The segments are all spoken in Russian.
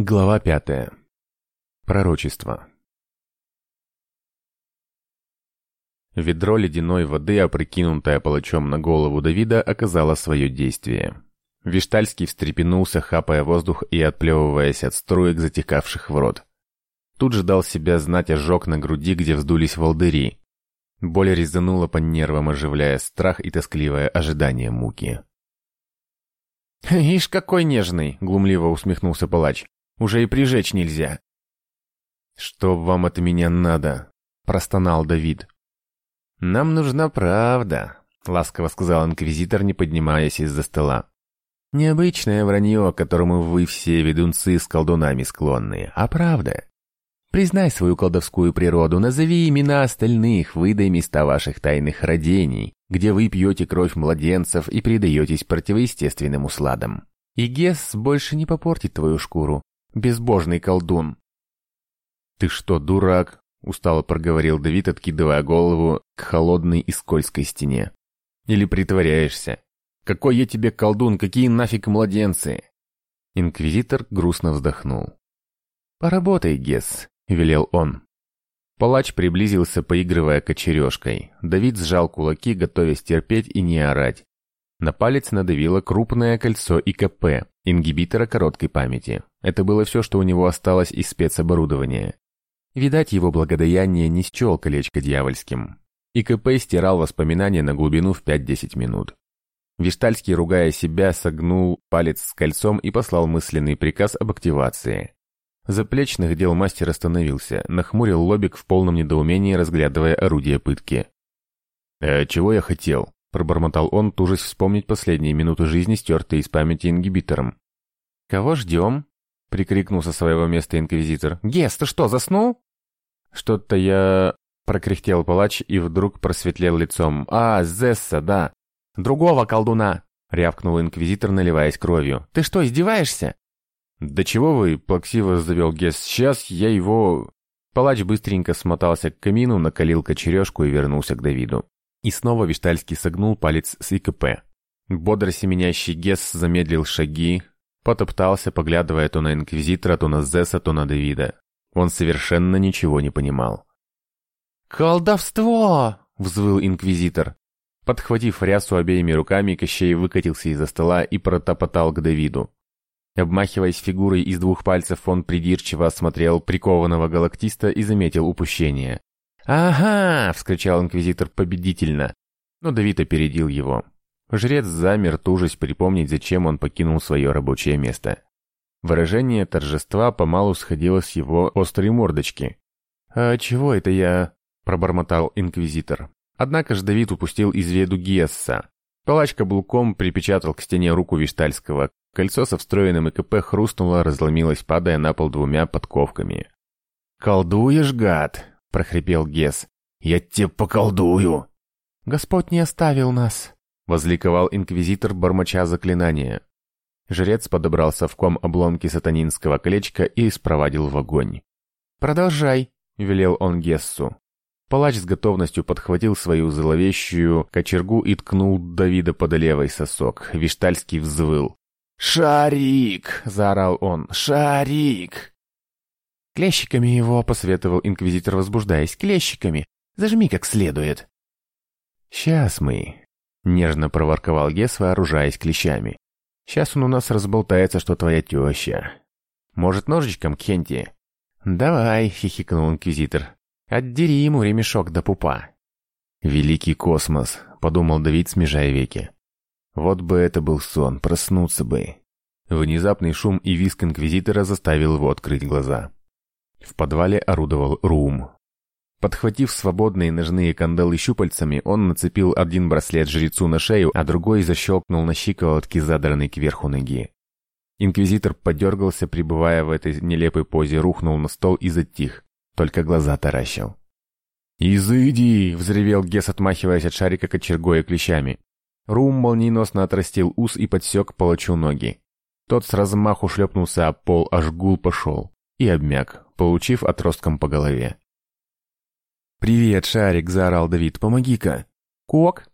Глава пятая. Пророчество. Ведро ледяной воды, опрокинутое палачом на голову Давида, оказало свое действие. Виштальский встрепенулся, хапая воздух и отплевываясь от струек, затекавших в рот. Тут же дал себя знать ожог на груди, где вздулись волдыри. Боль резанула по нервам, оживляя страх и тоскливое ожидание муки. «Ишь, какой нежный!» — глумливо усмехнулся палач. Уже и прижечь нельзя. «Что вам от меня надо?» – простонал Давид. «Нам нужна правда», – ласково сказал инквизитор, не поднимаясь из-за стола. «Необычное вранье, которому вы все ведунцы с колдунами склонны, а правда. Признай свою колдовскую природу, назови имена остальных, выдай места ваших тайных родений, где вы пьете кровь младенцев и предаетесь противоестественным усладам. И Гес больше не попортит твою шкуру, безбожный колдун. «Ты что, дурак?» — устало проговорил Давид, откидывая голову к холодной и скользкой стене. «Или притворяешься? Какой я тебе колдун, какие нафиг младенцы?» Инквизитор грустно вздохнул. «Поработай, Гес», — велел он. Палач приблизился, поигрывая кочережкой. Давид сжал кулаки, готовясь терпеть и не орать. На палец надавило крупное кольцо ИКП, ингибитора короткой памяти. Это было все, что у него осталось из спецоборудования. Видать, его благодеяние не счел колечко дьявольским. ИКП стирал воспоминания на глубину в 5-10 минут. Виштальский, ругая себя, согнул палец с кольцом и послал мысленный приказ об активации. Заплечных дел мастер остановился, нахмурил лобик в полном недоумении, разглядывая орудие пытки. «А чего я хотел?» Пробормотал он, тужась вспомнить последние минуты жизни, стертые из памяти ингибитором. «Кого ждем?» — прикрикнул со своего места инквизитор. «Гес, ты что, заснул?» «Что-то я...» — прокряхтел палач и вдруг просветлел лицом. «А, Зесса, да!» «Другого колдуна!» — рявкнул инквизитор, наливаясь кровью. «Ты что, издеваешься?» «Да чего вы?» — плаксиво завел Гес. «Сейчас я его...» Палач быстренько смотался к камину, накалил кочережку и вернулся к Давиду. И снова Виштальский согнул палец с ИКП. Бодро семенящий Гесс замедлил шаги, потоптался, поглядывая то на Инквизитора, то на Зесса, то на Давида. Он совершенно ничего не понимал. «Колдовство!» — взвыл Инквизитор. Подхватив рясу обеими руками, Кощей выкатился из-за стола и протопотал к Давиду. Обмахиваясь фигурой из двух пальцев, он придирчиво осмотрел прикованного галактиста и заметил упущение. «Ага!» — вскричал инквизитор победительно. Но Давид опередил его. Жрец замер, тужась припомнить, зачем он покинул свое рабочее место. Выражение торжества помалу сходило с его острой мордочки. «А чего это я?» – пробормотал инквизитор. Однако ж Давид упустил из виду Гесса. Палач каблуком припечатал к стене руку Виштальского. Кольцо со встроенным ИКП хрустнуло, разломилось, падая на пол двумя подковками. «Колдуешь, гад!» — прохрипел Гес. «Я тебе поколдую!» «Господь не оставил нас!» — возликовал инквизитор, бормоча заклинания. Жрец подобрал совком обломки сатанинского колечка и спровадил в огонь. «Продолжай!» — велел он Гессу. Палач с готовностью подхватил свою зловещую кочергу и ткнул Давида под левый сосок. Виштальский взвыл. «Шарик!» — заорал он. «Шарик!» «Клещиками его», — посоветовал инквизитор, возбуждаясь. «Клещиками! Зажми как следует!» «Сейчас мы...» — нежно проворковал Гес, вооружаясь клещами. «Сейчас он у нас разболтается, что твоя теща. Может, ножичком, Кенти?» «Давай», — хихикнул инквизитор. «Отдери ему ремешок до пупа». «Великий космос», — подумал Давид, смежая веки. «Вот бы это был сон, проснуться бы». Внезапный шум и виск инквизитора заставил его открыть глаза. В подвале орудовал Рум. Подхватив свободные ножные кандалы щупальцами, он нацепил один браслет жрецу на шею, а другой защелкнул на щиколотке, задранной кверху ноги. Инквизитор подергался, пребывая в этой нелепой позе, рухнул на стол и затих, только глаза таращил. «Изыди!» — взревел Гес, отмахиваясь от шарика кочергой и клещами. Рум молниеносно отрастил ус и подсек палачу ноги. Тот с размаху шлепнулся об пол, аж гул пошел и обмяк, получив отростком по голове. «Привет, Шарик!» – заорал Давид. «Помоги-ка!» «Кок!»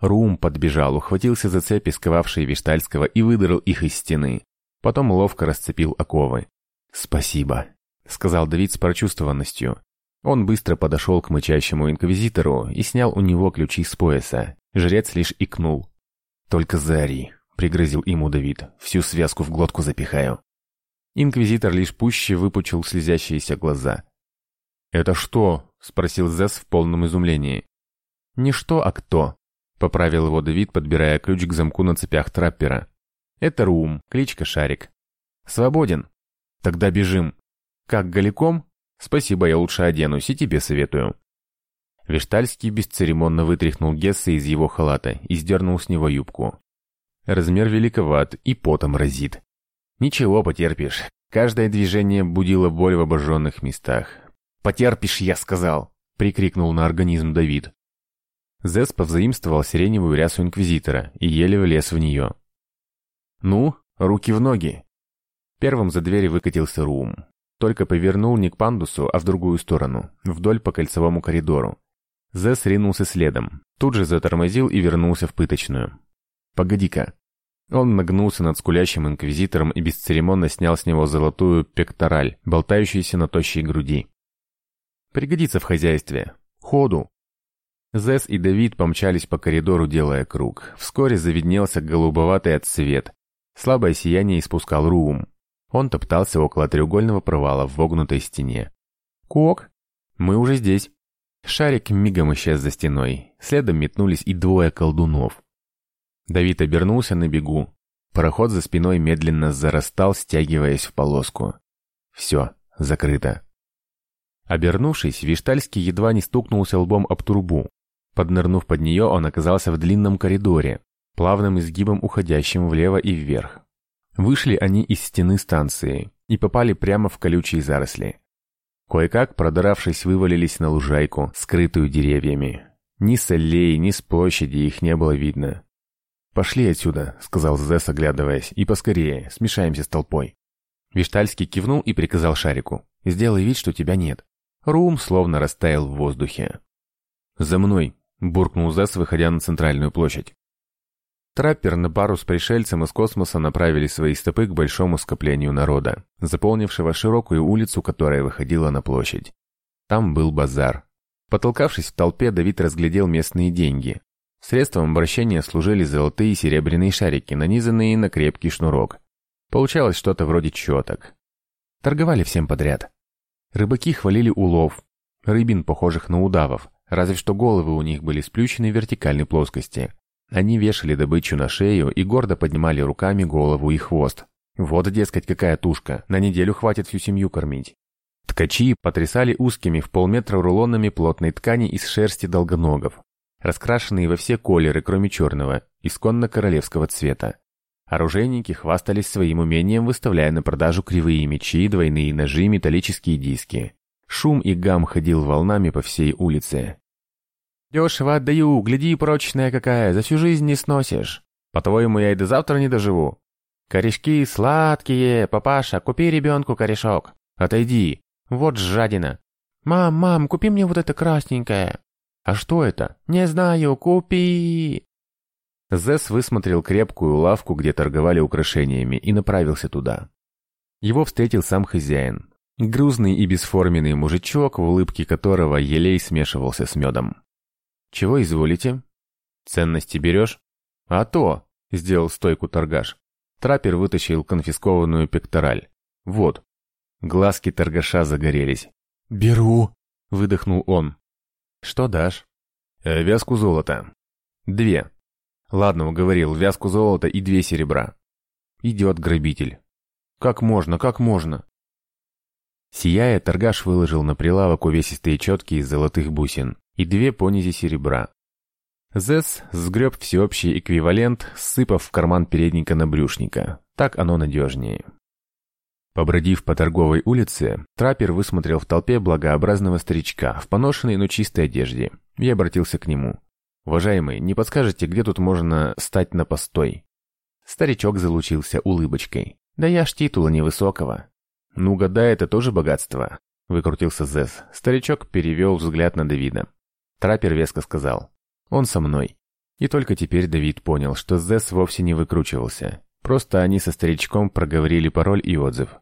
Рум подбежал, ухватился за цепи, сковавшие Виштальского, и выдрал их из стены. Потом ловко расцепил оковы. «Спасибо», — сказал Давид с прочувствованностью. Он быстро подошел к мычащему инквизитору и снял у него ключи с пояса. Жрец лишь икнул. «Только заори», — пригрозил ему Давид. «Всю связку в глотку запихаю». Инквизитор лишь пуще выпучил слезящиеся глаза. «Это что?» — спросил Зесс в полном изумлении. «Не что, а кто», — поправил его Давид, подбирая ключ к замку на цепях траппера. «Это Рум, кличка Шарик». «Свободен?» «Тогда бежим». «Как, голиком?» «Спасибо, я лучше оденусь и тебе советую». Виштальский бесцеремонно вытряхнул Гесса из его халата и сдернул с него юбку. Размер великоват и потом разит. «Ничего, потерпишь. Каждое движение будило боль в обожженных местах. «Потерпишь, я сказал!» — прикрикнул на организм Давид. Зес повзаимствовал сиреневую рясу Инквизитора и еле влез в нее. «Ну, руки в ноги!» Первым за двери выкатился Рум. Только повернул не к пандусу, а в другую сторону, вдоль по кольцевому коридору. Зес ринулся следом, тут же затормозил и вернулся в пыточную. «Погоди-ка!» Он нагнулся над скулящим инквизитором и бесцеремонно снял с него золотую пектораль, болтающуюся на тощей груди. Пригодится в хозяйстве. Ходу!» Зес и Давид помчались по коридору, делая круг. Вскоре завиднелся голубоватый отсвет. Слабое сияние испускал Руум. Он топтался около треугольного провала в вогнутой стене. «Кок, мы уже здесь». Шарик мигом исчез за стеной. Следом метнулись и двое колдунов. Давид обернулся на бегу. Пароход за спиной медленно зарастал, стягиваясь в полоску. Все, закрыто. Обернувшись, Виштальский едва не стукнулся лбом об трубу. Поднырнув под нее, он оказался в длинном коридоре, плавным изгибом уходящим влево и вверх. Вышли они из стены станции и попали прямо в колючие заросли. Кое-как, продравшись, вывалились на лужайку, скрытую деревьями. Ни с аллеи, ни с площади их не было видно. «Пошли отсюда», — сказал Зесс, оглядываясь, — «и поскорее, смешаемся с толпой». Виштальский кивнул и приказал Шарику. «Сделай вид, что тебя нет». Рум словно растаял в воздухе. «За мной!» – буркнул Зесс, выходя на центральную площадь. Траппер на пару с пришельцем из космоса направили свои стопы к большому скоплению народа, заполнившего широкую улицу, которая выходила на площадь. Там был базар. Потолкавшись в толпе, Давид разглядел местные деньги. Средством обращения служили золотые и серебряные шарики, нанизанные на крепкий шнурок. Получалось что-то вроде четок. Торговали всем подряд. Рыбаки хвалили улов, рыбин, похожих на удавов, разве что головы у них были сплющены в вертикальной плоскости. Они вешали добычу на шею и гордо поднимали руками голову и хвост. Вот, дескать, какая тушка, на неделю хватит всю семью кормить. Ткачи потрясали узкими в полметра рулонами плотной ткани из шерсти долгоногов, раскрашенные во все колеры, кроме черного, исконно королевского цвета. Оружейники хвастались своим умением, выставляя на продажу кривые мечи, двойные ножи, металлические диски. Шум и гам ходил волнами по всей улице. «Дешево отдаю, гляди, прочная какая, за всю жизнь не сносишь. По-твоему, я и до завтра не доживу. Корешки сладкие, папаша, купи ребенку корешок. Отойди, вот жадина. Мам, мам, купи мне вот это красненькое. А что это? Не знаю, купи. Зесс высмотрел крепкую лавку, где торговали украшениями, и направился туда. Его встретил сам хозяин. Грузный и бесформенный мужичок, в улыбке которого елей смешивался с медом. «Чего изволите?» «Ценности берешь?» «А то!» — сделал стойку торгаш. Траппер вытащил конфискованную пектораль. «Вот». Глазки торгаша загорелись. «Беру!» — выдохнул он. «Что дашь?» «Э, «Вязку золота». «Две». Ладно, уговорил, вязку золота и две серебра. Идет грабитель. Как можно, как можно? Сияя, торгаш выложил на прилавок увесистые четки из золотых бусин и две понизи серебра. Зес сгреб всеобщий эквивалент, сыпав в карман передника на брюшника. Так оно надежнее. Побродив по торговой улице, траппер высмотрел в толпе благообразного старичка в поношенной, но чистой одежде и обратился к нему. «Уважаемый, не подскажете, где тут можно стать на постой?» Старичок залучился улыбочкой. «Да я ж титула невысокого». «Ну, года это тоже богатство», — выкрутился Зес. Старичок перевел взгляд на Давида. Траппер веско сказал. «Он со мной». И только теперь Давид понял, что Зес вовсе не выкручивался. Просто они со старичком проговорили пароль и отзыв.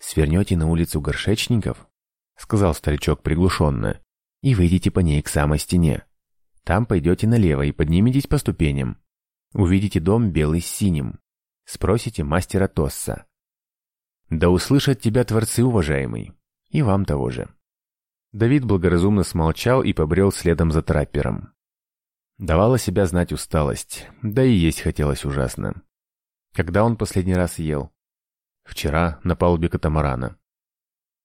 «Свернете на улицу горшечников?» — сказал старичок приглушенно. «И выйдете по ней к самой стене. Там пойдете налево и подниметесь по ступеням. Увидите дом белый с синим. Спросите мастера Тосса. Да услышат тебя творцы, уважаемый. И вам того же». Давид благоразумно смолчал и побрел следом за траппером. Давала себя знать усталость, да и есть хотелось ужасно. Когда он последний раз ел? Вчера на палубе катамарана.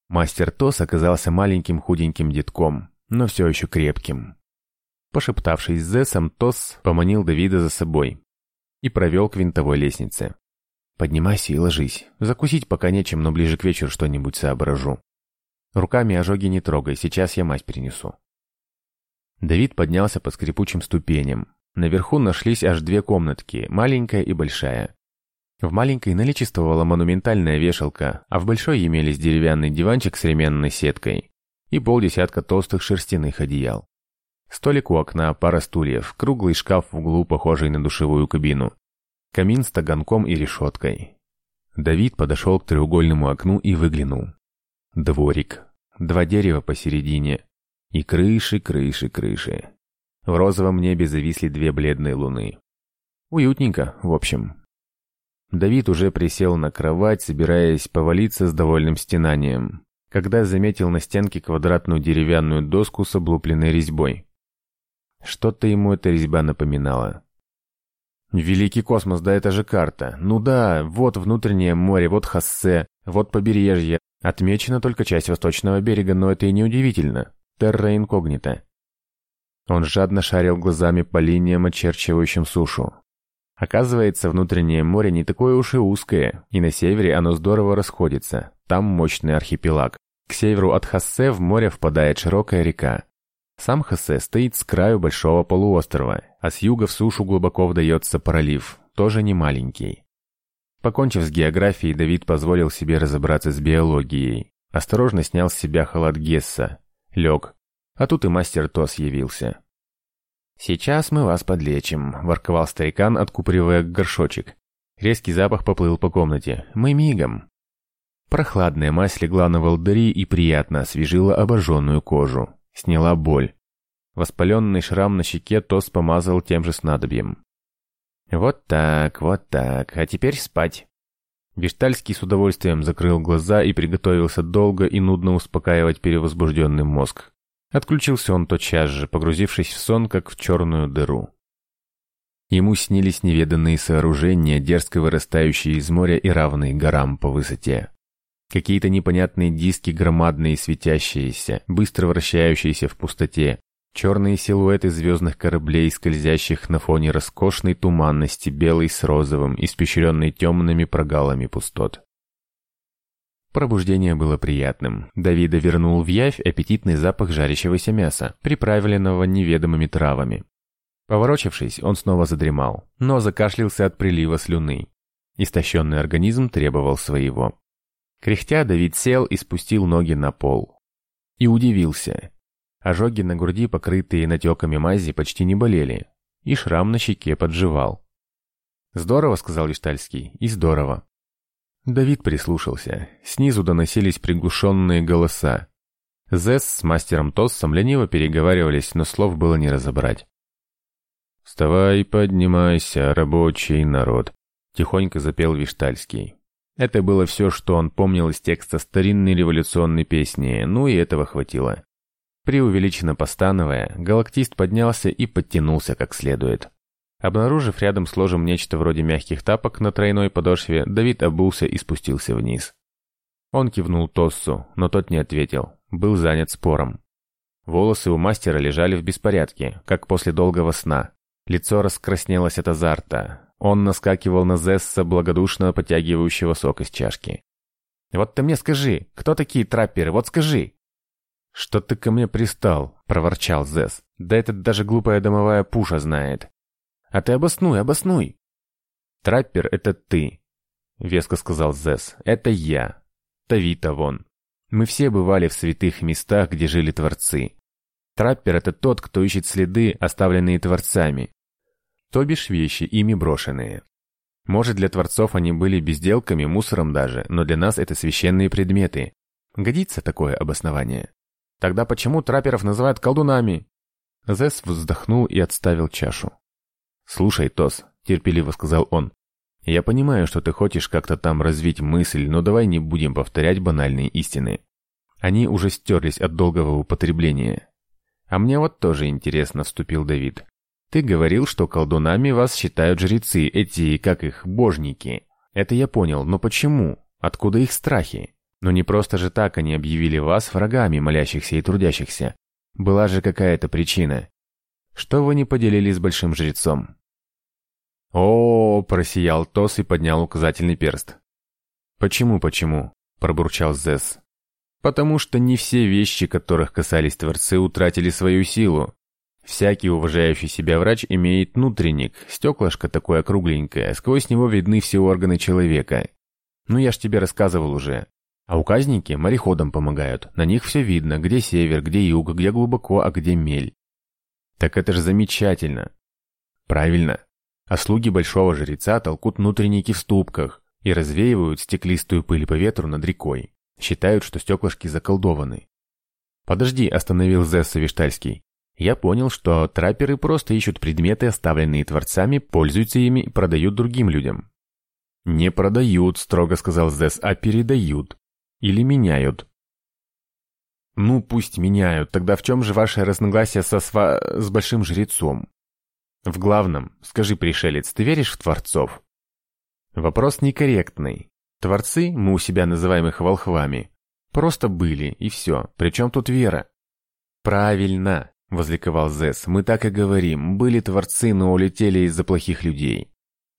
Мастер Тос оказался маленьким худеньким детком, но все еще крепким. Пошептавшись с Зесом, Тос поманил Давида за собой и провел к винтовой лестнице. «Поднимайся и ложись. Закусить пока нечем, но ближе к вечеру что-нибудь соображу. Руками ожоги не трогай, сейчас я мазь принесу». Давид поднялся по скрипучим ступеням. Наверху нашлись аж две комнатки, маленькая и большая. В маленькой наличествовала монументальная вешалка, а в большой имелись деревянный диванчик с ременной сеткой и полдесятка толстых шерстяных одеял. Столик у окна, пара стульев, круглый шкаф в углу, похожий на душевую кабину. Камин с таганком и решеткой. Давид подошел к треугольному окну и выглянул. Дворик. Два дерева посередине. И крыши, крыши, крыши. В розовом небе зависли две бледные луны. Уютненько, в общем. Давид уже присел на кровать, собираясь повалиться с довольным стенанием, когда заметил на стенке квадратную деревянную доску с облупленной резьбой. Что-то ему эта резьба напоминала. Великий космос, да это же карта. Ну да, вот внутреннее море, вот Хассе, вот побережье. Отмечена только часть восточного берега, но это и не удивительно. Терра инкогнита. Он жадно шарил глазами по линиям, очерчивающим сушу. Оказывается, внутреннее море не такое уж и узкое, и на севере оно здорово расходится. Там мощный архипелаг. К северу от Хассе в море впадает широкая река. Сам Хассе стоит с краю большого полуострова, а с юга в сушу глубоко вдается пролив, тоже не маленький. Покончив с географией, Давид позволил себе разобраться с биологией. Осторожно снял с себя халат Гесса. Лег. А тут и мастер Тос явился. «Сейчас мы вас подлечим», – ворковал старикан, откупоривая горшочек. Резкий запах поплыл по комнате. «Мы мигом». Прохладная мазь легла на волдыри и приятно освежила обожженную кожу. Сняла боль. Воспаленный шрам на щеке Тос помазал тем же снадобьем. «Вот так, вот так, а теперь спать». Виштальский с удовольствием закрыл глаза и приготовился долго и нудно успокаивать перевозбужденный мозг. Отключился он тотчас же, погрузившись в сон, как в черную дыру. Ему снились неведанные сооружения, дерзко вырастающие из моря и равные горам по высоте. Какие-то непонятные диски, громадные светящиеся, быстро вращающиеся в пустоте, черные силуэты звездных кораблей, скользящих на фоне роскошной туманности, белый с розовым, испещренный темными прогалами пустот. Пробуждение было приятным. Давида вернул в явь аппетитный запах жарящегося мяса, приправленного неведомыми травами. Поворочившись, он снова задремал, но закашлялся от прилива слюны. Истощенный организм требовал своего. Кряхтя, Давид сел и спустил ноги на пол. И удивился. Ожоги на груди, покрытые натеками мази, почти не болели, и шрам на щеке подживал. «Здорово», — сказал Виштальский, — «и здорово». Давид прислушался. Снизу доносились приглушенные голоса. Зесс с мастером Тоссом лениво переговаривались, но слов было не разобрать. «Вставай, поднимайся, рабочий народ», — тихонько запел Виштальский. Это было все, что он помнил из текста старинной революционной песни, ну и этого хватило. Преувеличенно постановая, галактист поднялся и подтянулся как следует. Обнаружив рядом с ложем нечто вроде мягких тапок на тройной подошве, Давид обулся и спустился вниз. Он кивнул Тоссу, но тот не ответил, был занят спором. Волосы у мастера лежали в беспорядке, как после долгого сна. Лицо раскраснелось от азарта. Он наскакивал на Зесса, благодушно потягивающего сок из чашки. «Вот ты мне скажи, кто такие трапперы, вот скажи!» «Что ты ко мне пристал?» – проворчал Зесс. «Да этот даже глупая домовая пуша знает. А ты обоснуй, обоснуй. Траппер — это ты, — веско сказал Зес. Это я. Тавита вон. Мы все бывали в святых местах, где жили творцы. Траппер — это тот, кто ищет следы, оставленные творцами. То бишь вещи, ими брошенные. Может, для творцов они были безделками, мусором даже, но для нас это священные предметы. Годится такое обоснование. Тогда почему трапперов называют колдунами? Зесс вздохнул и отставил чашу. «Слушай, Тос», — терпеливо сказал он, — «я понимаю, что ты хочешь как-то там развить мысль, но давай не будем повторять банальные истины. Они уже стерлись от долгого употребления. А мне вот тоже интересно, вступил Давид. Ты говорил, что колдунами вас считают жрецы, эти, как их, божники. Это я понял, но почему? Откуда их страхи? Но не просто же так они объявили вас врагами молящихся и трудящихся. Была же какая-то причина. Что вы не поделили с большим жрецом? О, просиял Тос и поднял указательный перст. Почему, почему? пробурчал Зесс. Потому что не все вещи, которых касались Творцы, утратили свою силу. Всякий уважающий себя врач имеет внутренник, стеклышко такое кругленькое, сквозь него видны все органы человека. Ну я ж тебе рассказывал уже. А указники мореходам помогают, на них все видно, где север, где юг, где глубоко, а где мель. Так это же замечательно. Правильно. А слуги большого жреца толкут внутренники в ступках и развеивают стеклистую пыль по ветру над рекой. Считают, что стеклышки заколдованы. «Подожди», — остановил Зесса Виштальский. «Я понял, что трапперы просто ищут предметы, оставленные творцами, пользуются ими и продают другим людям». «Не продают», — строго сказал Зесс, — «а передают. Или меняют». «Ну, пусть меняют. Тогда в чем же ваше разногласие со сва... с большим жрецом?» «В главном, скажи, пришелец, ты веришь в творцов?» Вопрос некорректный. Творцы, мы у себя называем их волхвами, просто были, и все. Причем тут вера? Правильно, возликовал Зесс, мы так и говорим, были творцы, но улетели из-за плохих людей.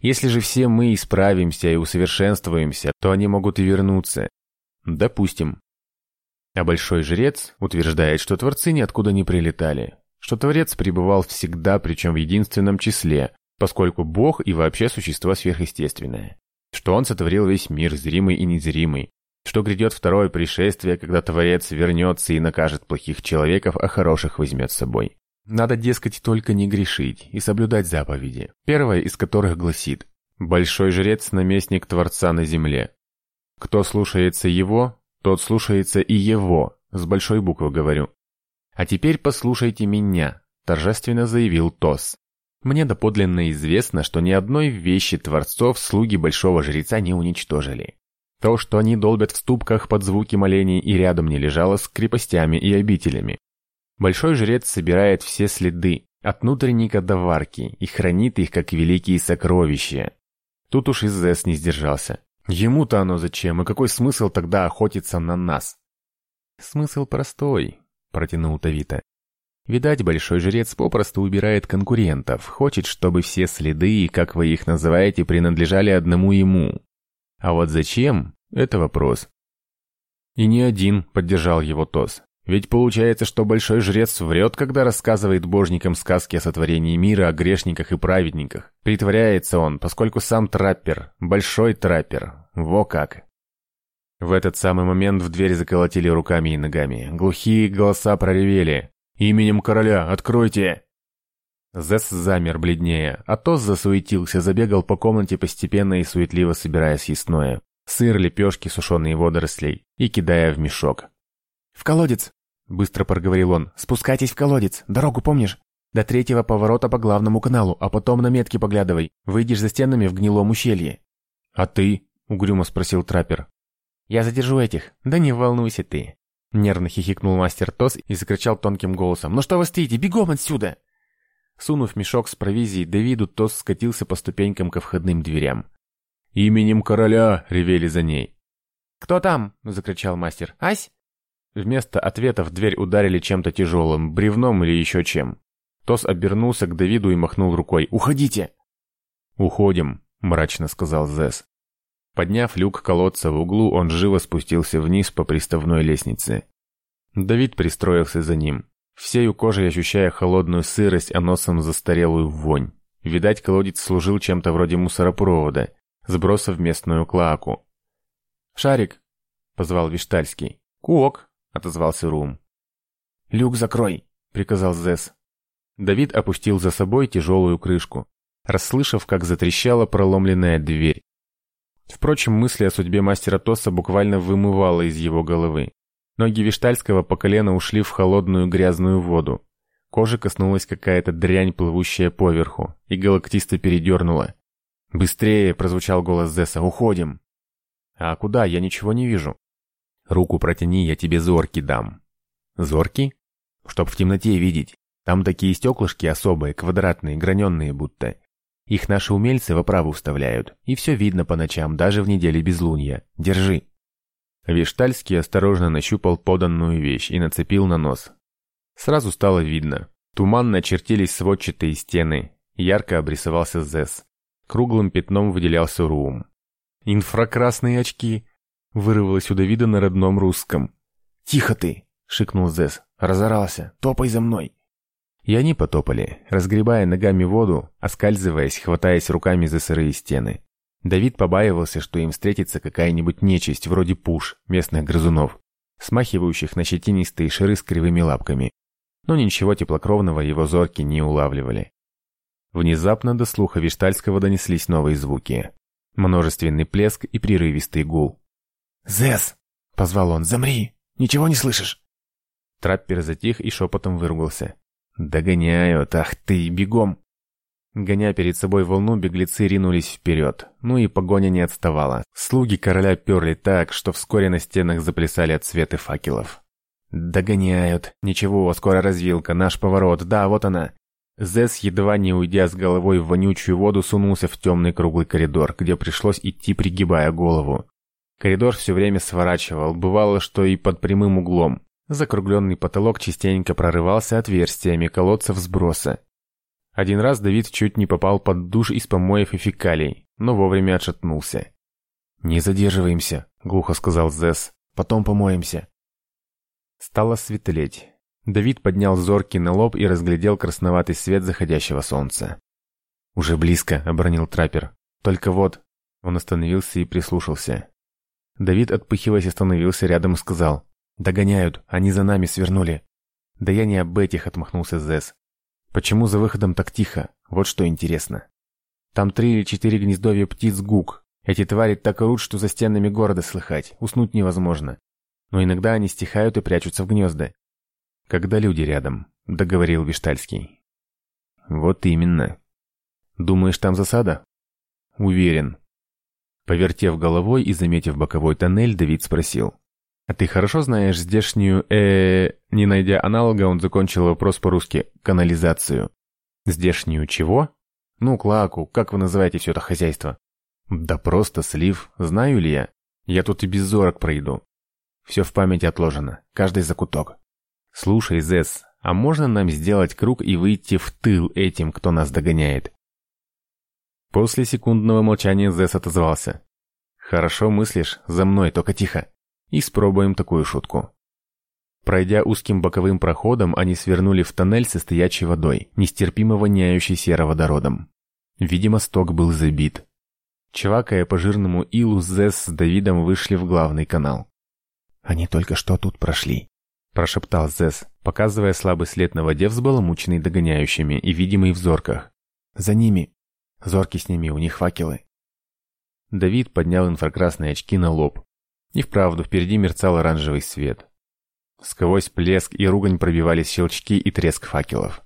Если же все мы исправимся и усовершенствуемся, то они могут и вернуться. Допустим. А Большой Жрец утверждает, что творцы ниоткуда не прилетали, что Творец пребывал всегда, причем в единственном числе, поскольку Бог и вообще существо сверхъестественное что он сотворил весь мир, зримый и незримый, что грядет второе пришествие, когда Творец вернется и накажет плохих человеков, а хороших возьмет с собой. Надо, дескать, только не грешить и соблюдать заповеди, первая из которых гласит «Большой жрец – наместник Творца на земле. Кто слушается его, тот слушается и его», с большой буквы говорю. «А теперь послушайте меня», – торжественно заявил Тос. Мне доподлинно известно, что ни одной вещи творцов слуги большого жреца не уничтожили. То, что они долбят в ступках под звуки молений и рядом не лежало с крепостями и обителями. Большой жрец собирает все следы, от внутренника до варки, и хранит их как великие сокровища. Тут уж Иззес не сдержался. Ему-то оно зачем, и какой смысл тогда охотиться на нас? Смысл простой, протянул Тавита. Видать, большой жрец попросту убирает конкурентов, хочет, чтобы все следы, как вы их называете, принадлежали одному ему. А вот зачем – это вопрос. И не один поддержал его Тос. Ведь получается, что большой жрец врет, когда рассказывает божникам сказки о сотворении мира, о грешниках и праведниках. Притворяется он, поскольку сам траппер, большой траппер. Во как. В этот самый момент в дверь заколотили руками и ногами. Глухие голоса проревели. «Именем короля, откройте!» Зесс замер бледнее, а Тос засуетился, забегал по комнате постепенно и суетливо собирая съестное. Сыр, лепешки, сушеные водорослей и кидая в мешок. «В колодец!» — быстро проговорил он. «Спускайтесь в колодец! Дорогу помнишь? До третьего поворота по главному каналу, а потом на метки поглядывай. Выйдешь за стенами в гнилом ущелье». «А ты?» — угрюмо спросил траппер. «Я задержу этих. Да не волнуйся ты. Нервно хихикнул мастер Тос и закричал тонким голосом. «Ну что вы стоите? Бегом отсюда!» Сунув мешок с провизией Давиду, Тос скатился по ступенькам ко входным дверям. «Именем короля!» — ревели за ней. «Кто там?» — закричал мастер. «Ась?» Вместо ответа в дверь ударили чем-то тяжелым, бревном или еще чем. Тос обернулся к Давиду и махнул рукой. «Уходите!» «Уходим», — мрачно сказал Зес. Подняв люк колодца в углу, он живо спустился вниз по приставной лестнице. Давид пристроился за ним, всею кожей ощущая холодную сырость, а носом застарелую вонь. Видать, колодец служил чем-то вроде мусоропровода, сброса местную клаку. «Шарик!» — позвал Виштальский. «Куок!» — отозвался Рум. «Люк закрой!» — приказал Зес. Давид опустил за собой тяжелую крышку. расслышав, как затрещала проломленная дверь. Впрочем, мысли о судьбе мастера Тоса буквально вымывало из его головы. Ноги Виштальского по колено ушли в холодную грязную воду. Кожи коснулась какая-то дрянь, плывущая поверху, и галактисто передернула. «Быстрее!» — прозвучал голос Зесса. «Уходим!» «А куда? Я ничего не вижу». «Руку протяни, я тебе зорки дам». «Зорки?» «Чтоб в темноте видеть. Там такие стеклышки особые, квадратные, граненные будто. Их наши умельцы в оправу вставляют, и все видно по ночам, даже в неделе безлунья. Держи». Виштальский осторожно нащупал поданную вещь и нацепил на нос. Сразу стало видно. Туманно очертились сводчатые стены. Ярко обрисовался Зес. Круглым пятном выделялся Руум. «Инфракрасные очки!» Вырвалось у Давида на родном русском. «Тихо ты!» — шикнул Зес. «Разорался! Топай за мной!» И они потопали, разгребая ногами воду, оскальзываясь, хватаясь руками за сырые стены. Давид побаивался, что им встретится какая-нибудь нечисть, вроде пуш, местных грызунов, смахивающих на щетинистые шеры с кривыми лапками. Но ничего теплокровного его зорки не улавливали. Внезапно до слуха Виштальского донеслись новые звуки. Множественный плеск и прерывистый гул. «Зес!» — позвал он. «Замри! Ничего не слышишь?» Траппер затих и шепотом выругался. «Догоняют! Ах ты! Бегом!» Гоня перед собой волну, беглецы ринулись вперед. Ну и погоня не отставала. Слуги короля перли так, что вскоре на стенах заплясали отсветы факелов. «Догоняют! Ничего, скоро развилка, наш поворот, да, вот она!» Зес, едва не уйдя с головой в вонючую воду, сунулся в темный круглый коридор, где пришлось идти, пригибая голову. Коридор все время сворачивал, бывало, что и под прямым углом. Закругленный потолок частенько прорывался отверстиями колодцев сброса. Один раз Давид чуть не попал под душ из помоев и фекалий, но вовремя отшатнулся. «Не задерживаемся», — глухо сказал Зес. «Потом помоемся». Стало светлеть. Давид поднял зоркий на лоб и разглядел красноватый свет заходящего солнца. «Уже близко», — обронил траппер. «Только вот...» Он остановился и прислушался. Давид, отпыхиваясь, остановился рядом и сказал. «Догоняют, они за нами свернули». «Да я не об этих», — отмахнулся Зес. «Почему за выходом так тихо? Вот что интересно. Там три или четыре гнездовья птиц гук. Эти твари так орут, что за стенами города слыхать. Уснуть невозможно. Но иногда они стихают и прячутся в гнезда. «Когда люди рядом», — договорил Виштальский. «Вот именно. Думаешь, там засада?» «Уверен». Повертев головой и заметив боковой тоннель, Давид спросил. «А ты хорошо знаешь здешнюю, э, Не найдя аналога, он закончил вопрос по-русски «канализацию». «Здешнюю чего?» «Ну, клаку, как вы называете все это хозяйство?» «Да просто слив. Знаю ли я? Я тут и без зорок пройду. Все в памяти отложено, каждый закуток. «Слушай, Зес, а можно нам сделать круг и выйти в тыл этим, кто нас догоняет?» После секундного молчания Зес отозвался. «Хорошо мыслишь, за мной, только тихо. И спробуем такую шутку». Пройдя узким боковым проходом, они свернули в тоннель со стоячей водой, нестерпимо воняющей сероводородом. Видимо, сток был забит. Чвакая по жирному илу, Зес с Давидом вышли в главный канал. «Они только что тут прошли», прошептал Зес, показывая слабый след на воде, взбаламученный догоняющими и видимый в зорках. «За ними! Зорки сними, у них факелы!» Давид поднял инфракрасные очки на лоб. И вправду впереди мерцал оранжевый свет. Сквозь плеск и ругань пробивались щелчки и треск факелов.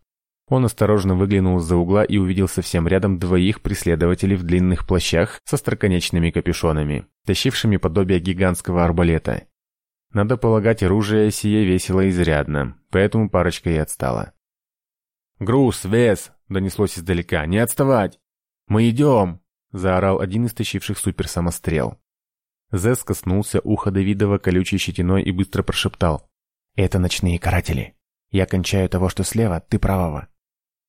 Он осторожно выглянул из-за угла и увидел совсем рядом двоих преследователей в длинных плащах со строконечными капюшонами, тащившими подобие гигантского арбалета. Надо полагать, оружие сие весело изрядно, поэтому парочка и отстала. «Груз, вес!» — донеслось издалека. «Не отставать!» «Мы идем!» — заорал один из тащивших суперсамострел. Зес коснулся уха Давидова колючей щетиной и быстро прошептал. «Это ночные каратели. Я кончаю того, что слева, ты правого».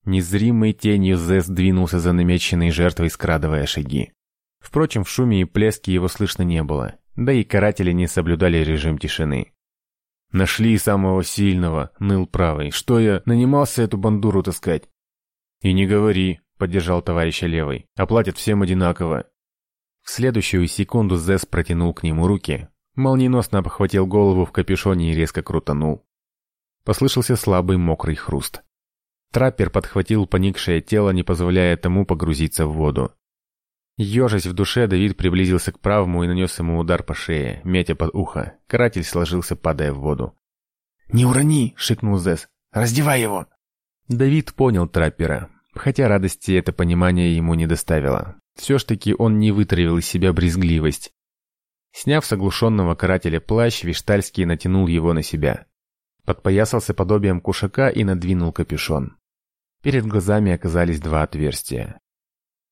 Незримой тенью Зес двинулся за намеченной жертвой, скрадывая шаги. Впрочем, в шуме и плеске его слышно не было. Да и каратели не соблюдали режим тишины. «Нашли самого сильного», — ныл правый. «Что я, нанимался эту бандуру таскать?» «И не говори», — поддержал товарища левый. «Оплатят всем одинаково». В следующую секунду Зес протянул к нему руки, молниеносно обхватил голову в капюшоне и резко крутанул. Послышался слабый мокрый хруст. Траппер подхватил поникшее тело, не позволяя тому погрузиться в воду. Ежась в душе, Давид приблизился к правому и нанес ему удар по шее, метя под ухо. Каратель сложился, падая в воду. «Не урони!» — шикнул Зес. «Раздевай его!» Давид понял траппера, хотя радости это понимание ему не доставило. Все ж таки он не вытравил из себя брезгливость. Сняв с оглушенного карателя плащ, Виштальский натянул его на себя. Подпоясался подобием кушака и надвинул капюшон. Перед глазами оказались два отверстия.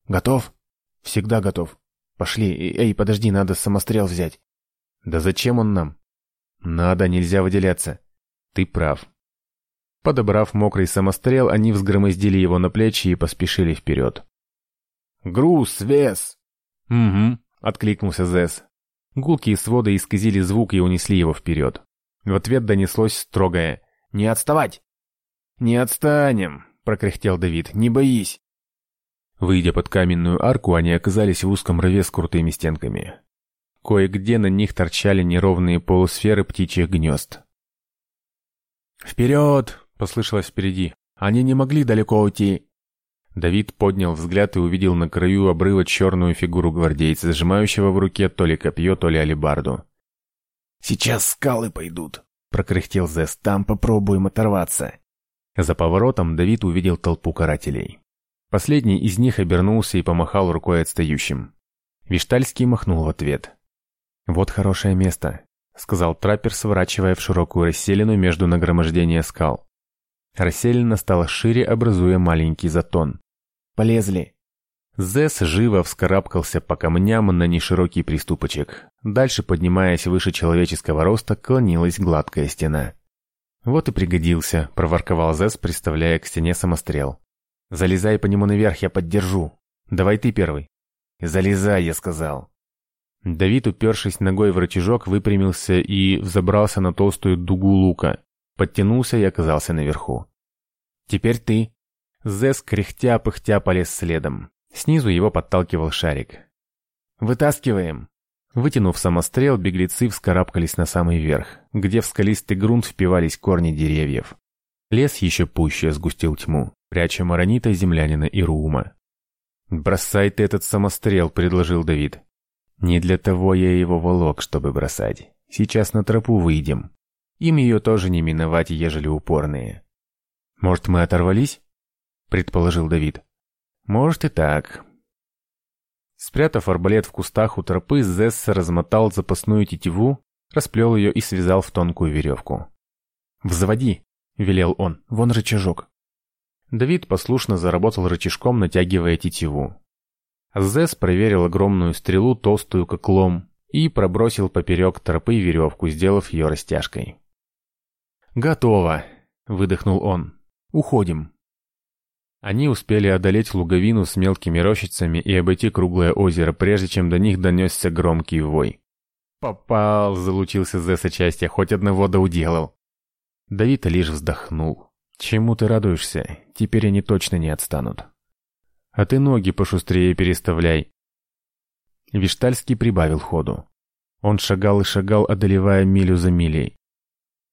«Готов?» «Всегда готов. Пошли. Эй, подожди, надо самострел взять». «Да зачем он нам?» «Надо, нельзя выделяться». «Ты прав». Подобрав мокрый самострел, они взгромоздили его на плечи и поспешили вперед. «Груз, вес!» «Угу», — откликнулся Зэс. Гулкие своды исказили звук и унесли его вперед. В ответ донеслось строгое «Не отставать!» «Не отстанем!» — прокряхтел Давид. «Не боись!» Выйдя под каменную арку, они оказались в узком рве с крутыми стенками. Кое-где на них торчали неровные полусферы птичьих гнезд. «Вперед!» — послышалось впереди. «Они не могли далеко уйти!» Давид поднял взгляд и увидел на краю обрыва черную фигуру гвардейца, сжимающего в руке то ли копье, то ли алебарду. «Сейчас скалы пойдут!» — прокряхтел Зес. «Там попробуем оторваться!» За поворотом Давид увидел толпу карателей. Последний из них обернулся и помахал рукой отстающим. Виштальский махнул в ответ. «Вот хорошее место», — сказал траппер, сворачивая в широкую расселину между нагромождения скал. Расселина стала шире, образуя маленький затон. «Полезли!» Зесс живо вскарабкался по камням на неширокий приступочек. Дальше, поднимаясь выше человеческого роста, клонилась гладкая стена. «Вот и пригодился», — проворковал Зесс, приставляя к стене самострел. Залезай по нему наверх, я поддержу. Давай ты первый. Залезай, я сказал. Давид, упершись ногой в рычажок, выпрямился и взобрался на толстую дугу лука. Подтянулся и оказался наверху. Теперь ты. Зэс, кряхтя, пыхтя, полез следом. Снизу его подталкивал шарик. «Вытаскиваем!» Вытянув самострел, беглецы вскарабкались на самый верх, где в скалистый грунт впивались корни деревьев. Лес еще пуще сгустил тьму пряча Маронита, землянина и Рума. «Бросай ты этот самострел», — предложил Давид. «Не для того я его волок, чтобы бросать. Сейчас на тропу выйдем. Им ее тоже не миновать, ежели упорные». «Может, мы оторвались?» — предположил Давид. «Может и так». Спрятав арбалет в кустах у тропы, Зесса размотал запасную тетиву, расплел ее и связал в тонкую веревку. «Взводи», — велел он, — «вон рычажок». Давид послушно заработал рычажком, натягивая тетиву. Зес проверил огромную стрелу, толстую как лом, и пробросил поперек тропы веревку, сделав ее растяжкой. «Готово!» — выдохнул он. «Уходим!» Они успели одолеть луговину с мелкими рощицами и обойти круглое озеро, прежде чем до них донесся громкий вой. «Попал!» — залучился Зесс отчасти, хоть одного да уделал. Давид лишь вздохнул. «Чему ты радуешься? Теперь они точно не отстанут». «А ты ноги пошустрее переставляй». Виштальский прибавил ходу. Он шагал и шагал, одолевая милю за милей.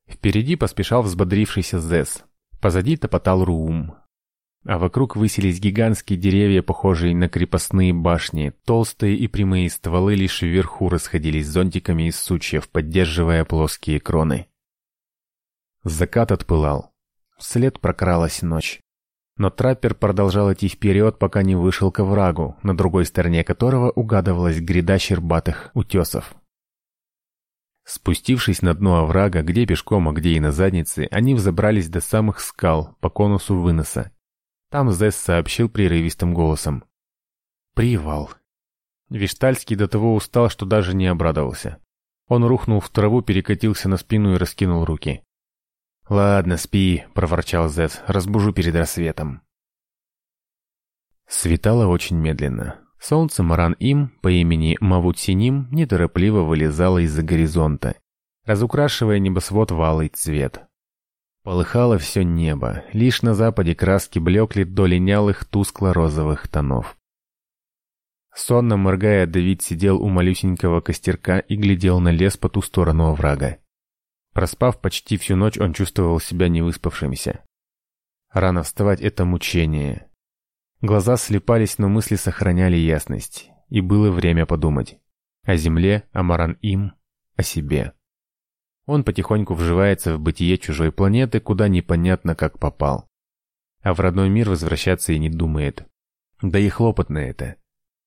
Впереди поспешал взбодрившийся Зес. Позади топотал Руум. А вокруг высились гигантские деревья, похожие на крепостные башни. Толстые и прямые стволы лишь вверху расходились зонтиками из сучьев, поддерживая плоские кроны. Закат отпылал. Вслед прокралась ночь. Но траппер продолжал идти вперед, пока не вышел к оврагу, на другой стороне которого угадывалась гряда щербатых утесов. Спустившись на дно оврага, где пешком, а где и на заднице, они взобрались до самых скал по конусу выноса. Там Зесс сообщил прерывистым голосом. «Привал». Виштальский до того устал, что даже не обрадовался. Он рухнул в траву, перекатился на спину и раскинул руки. «Ладно, спи», — проворчал Зет, — «разбужу перед рассветом». Светало очень медленно. Солнце Маран-Им по имени Мавут-Синим неторопливо вылезало из-за горизонта, разукрашивая небосвод в алый цвет. Полыхало все небо, лишь на западе краски блекли до линялых тускло-розовых тонов. Сонно моргая, Давид сидел у малюсенького костерка и глядел на лес по ту сторону оврага. Проспав почти всю ночь, он чувствовал себя невыспавшимся. Рано вставать — это мучение. Глаза слепались, но мысли сохраняли ясность. И было время подумать. О земле, о Маран-Им, о себе. Он потихоньку вживается в бытие чужой планеты, куда непонятно как попал. А в родной мир возвращаться и не думает. Да и хлопотно это.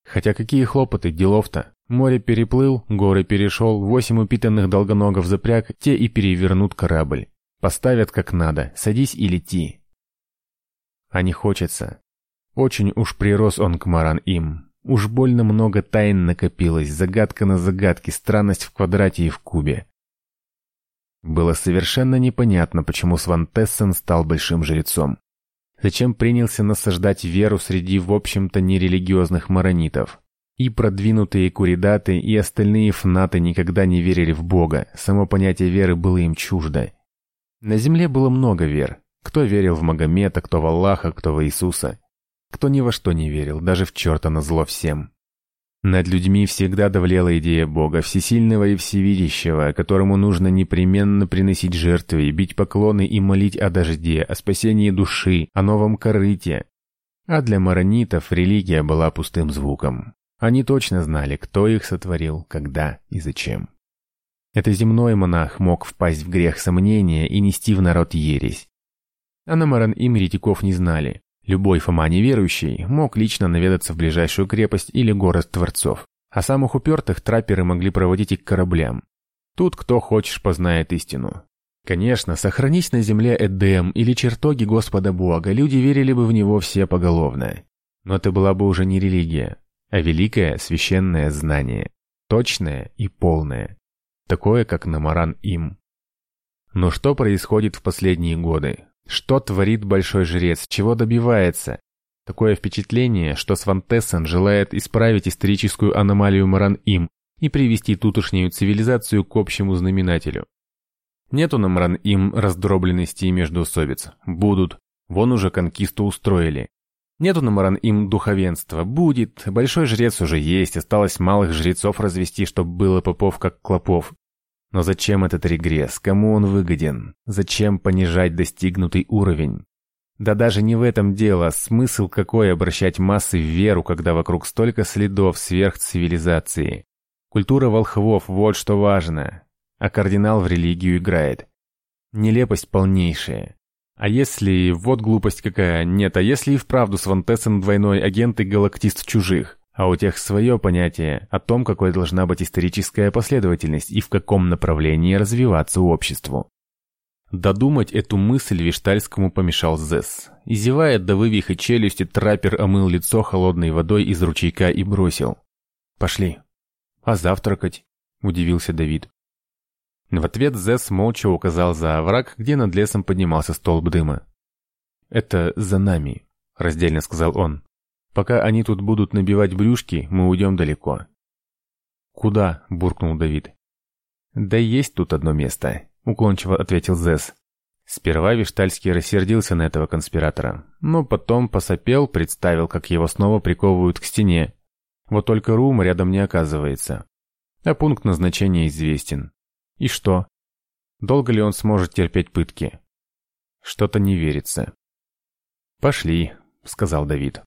Хотя какие хлопоты, делов-то. Море переплыл, горы перешел, восемь упитанных долгоногов запряг, те и перевернут корабль. Поставят как надо, садись и лети. А не хочется. Очень уж прирос он к Маран-Им. Уж больно много тайн накопилось, загадка на загадке, странность в квадрате и в кубе. Было совершенно непонятно, почему Свантессен стал большим жрецом. Зачем принялся насаждать веру среди, в общем-то, нерелигиозных маронитов? И продвинутые куридаты, и остальные фнаты никогда не верили в Бога, само понятие веры было им чуждо. На земле было много вер. Кто верил в Магомета, кто в Аллаха, кто в Иисуса. Кто ни во что не верил, даже в черта на зло всем. Над людьми всегда давлела идея Бога, всесильного и всевидящего, которому нужно непременно приносить жертвы, бить поклоны и молить о дожде, о спасении души, о новом корыте. А для маронитов религия была пустым звуком. Они точно знали, кто их сотворил, когда и зачем. Это земной монах мог впасть в грех сомнения и нести в народ ересь. А на Маран-Им еретиков не знали. Любой Фома неверующий мог лично наведаться в ближайшую крепость или город Творцов, а самых упертых трапперы могли проводить и к кораблям. Тут кто хочешь познает истину. Конечно, сохранись на земле Эдем или чертоги Господа Бога, люди верили бы в него все поголовно. Но это была бы уже не религия, а великое священное знание, точное и полное, такое, как Намаран им. Но что происходит в последние годы? Что творит большой жрец? Чего добивается? Такое впечатление, что Свантессен желает исправить историческую аномалию Маран-Им и привести тутошнюю цивилизацию к общему знаменателю. Нету на Маран-Им раздробленности и междоусобиц. Будут. Вон уже конкисту устроили. Нету на Маран-Им духовенства. Будет. Большой жрец уже есть. Осталось малых жрецов развести, чтобы было попов как клопов. Но зачем этот регресс? Кому он выгоден? Зачем понижать достигнутый уровень? Да даже не в этом дело. Смысл какой обращать массы в веру, когда вокруг столько следов сверхцивилизации? Культура волхвов – вот что важно. А кардинал в религию играет. Нелепость полнейшая. А если, вот глупость какая, нет, а если и вправду с Вантессом двойной агент и галактист чужих? А у тех свое понятие о том, какой должна быть историческая последовательность и в каком направлении развиваться обществу. Додумать эту мысль Виштальскому помешал Зесс. И зевая до вывиха челюсти, траппер омыл лицо холодной водой из ручейка и бросил. «Пошли». «А завтракать?» – удивился Давид. В ответ Зесс молча указал за овраг, где над лесом поднимался столб дыма. «Это за нами», – раздельно сказал он. Пока они тут будут набивать брюшки, мы уйдем далеко». «Куда?» – буркнул Давид. «Да есть тут одно место», – уклончиво ответил Зесс. Сперва Виштальский рассердился на этого конспиратора, но потом посопел, представил, как его снова приковывают к стене. Вот только Рум рядом не оказывается. А пункт назначения известен. И что? Долго ли он сможет терпеть пытки? Что-то не верится. «Пошли», — сказал Давид.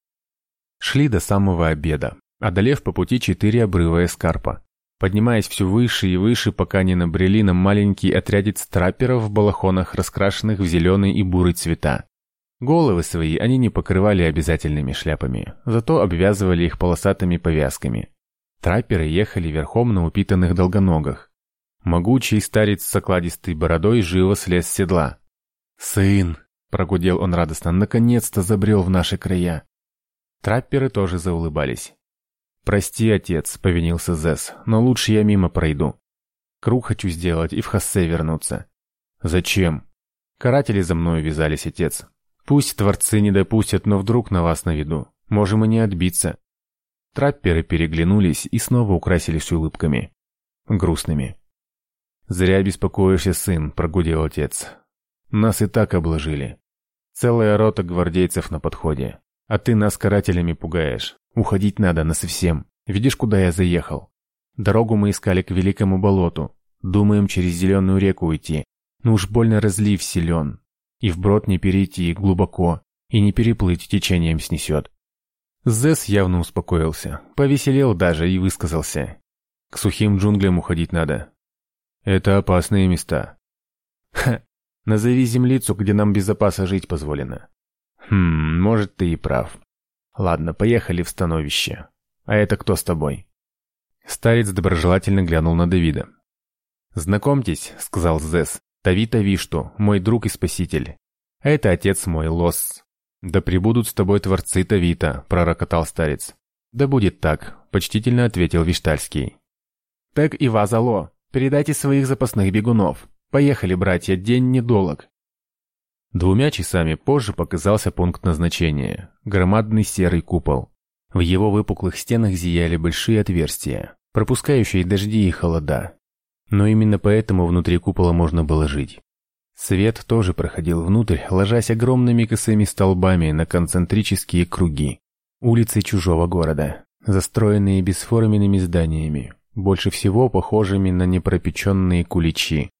Шли до самого обеда, одолев по пути четыре обрыва эскарпа. Поднимаясь все выше и выше, пока не набрели на маленький отрядец трапперов в балахонах, раскрашенных в зеленый и бурый цвета. Головы свои они не покрывали обязательными шляпами, зато обвязывали их полосатыми повязками. Трапперы ехали верхом на упитанных долгоногах. Могучий старец с окладистой бородой живо слез с седла. «Сын!» — прогудел он радостно. «Наконец-то забрел в наши края!» Трапперы тоже заулыбались. «Прости, отец», — повинился Зесс, — «но лучше я мимо пройду. Круг хочу сделать и в Хассе вернуться». «Зачем?» «Каратели за мною вязались, отец. Пусть творцы не допустят, но вдруг на вас наведу. Можем и не отбиться». Трапперы переглянулись и снова украсились улыбками. Грустными. «Зря беспокоишься, сын», — прогудел отец. «Нас и так обложили. Целая рота гвардейцев на подходе. А ты нас карателями пугаешь. Уходить надо насовсем. Видишь, куда я заехал? Дорогу мы искали к великому болоту. Думаем через зеленую реку уйти. Но уж больно разлив силен. И вброд не перейти глубоко, и не переплыть течением снесет. Зес явно успокоился, повеселел даже и высказался. К сухим джунглям уходить надо. Это опасные места. Ха, назови землицу, где нам без запаса жить позволено. Хм, может, ты и прав. Ладно, поехали в становище. А это кто с тобой? Старец доброжелательно глянул на Давида. «Знакомьтесь», — сказал Зес, — «Тавита Вишту, мой друг и спаситель. А это отец мой, Лос». «Да пребудут с тобой творцы Тавита», — пророкотал старец. «Да будет так», — почтительно ответил Виштальский. «Так и вас, передайте своих запасных бегунов. Поехали, братья, день недолог». Двумя часами позже показался пункт назначения – громадный серый купол. В его выпуклых стенах зияли большие отверстия, пропускающие дожди и холода. Но именно поэтому внутри купола можно было жить. Свет тоже проходил внутрь, ложась огромными косыми столбами на концентрические круги. Улицы чужого города, застроенные бесформенными зданиями, больше всего похожими на непропеченные куличи.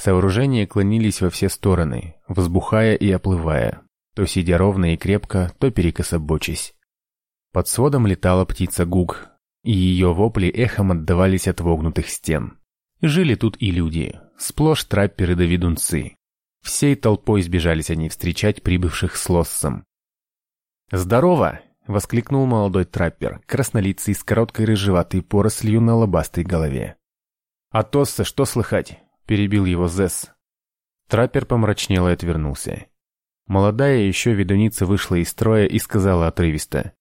Сооружения клонились во все стороны, взбухая и оплывая, то сидя ровно и крепко, то перекособочись. Под сводом летала птица Гуг, и ее вопли эхом отдавались от вогнутых стен. Жили тут и люди, сплошь трапперы да ведунцы. Всей толпой сбежались они встречать прибывших с Лоссом. «Здорово!» — воскликнул молодой траппер, краснолицый с короткой рыжеватой порослью на лобастой голове. «А Тосса что слыхать?» — перебил его Зесс. Траппер помрачнел и отвернулся. Молодая еще ведуница вышла из строя и сказала отрывисто.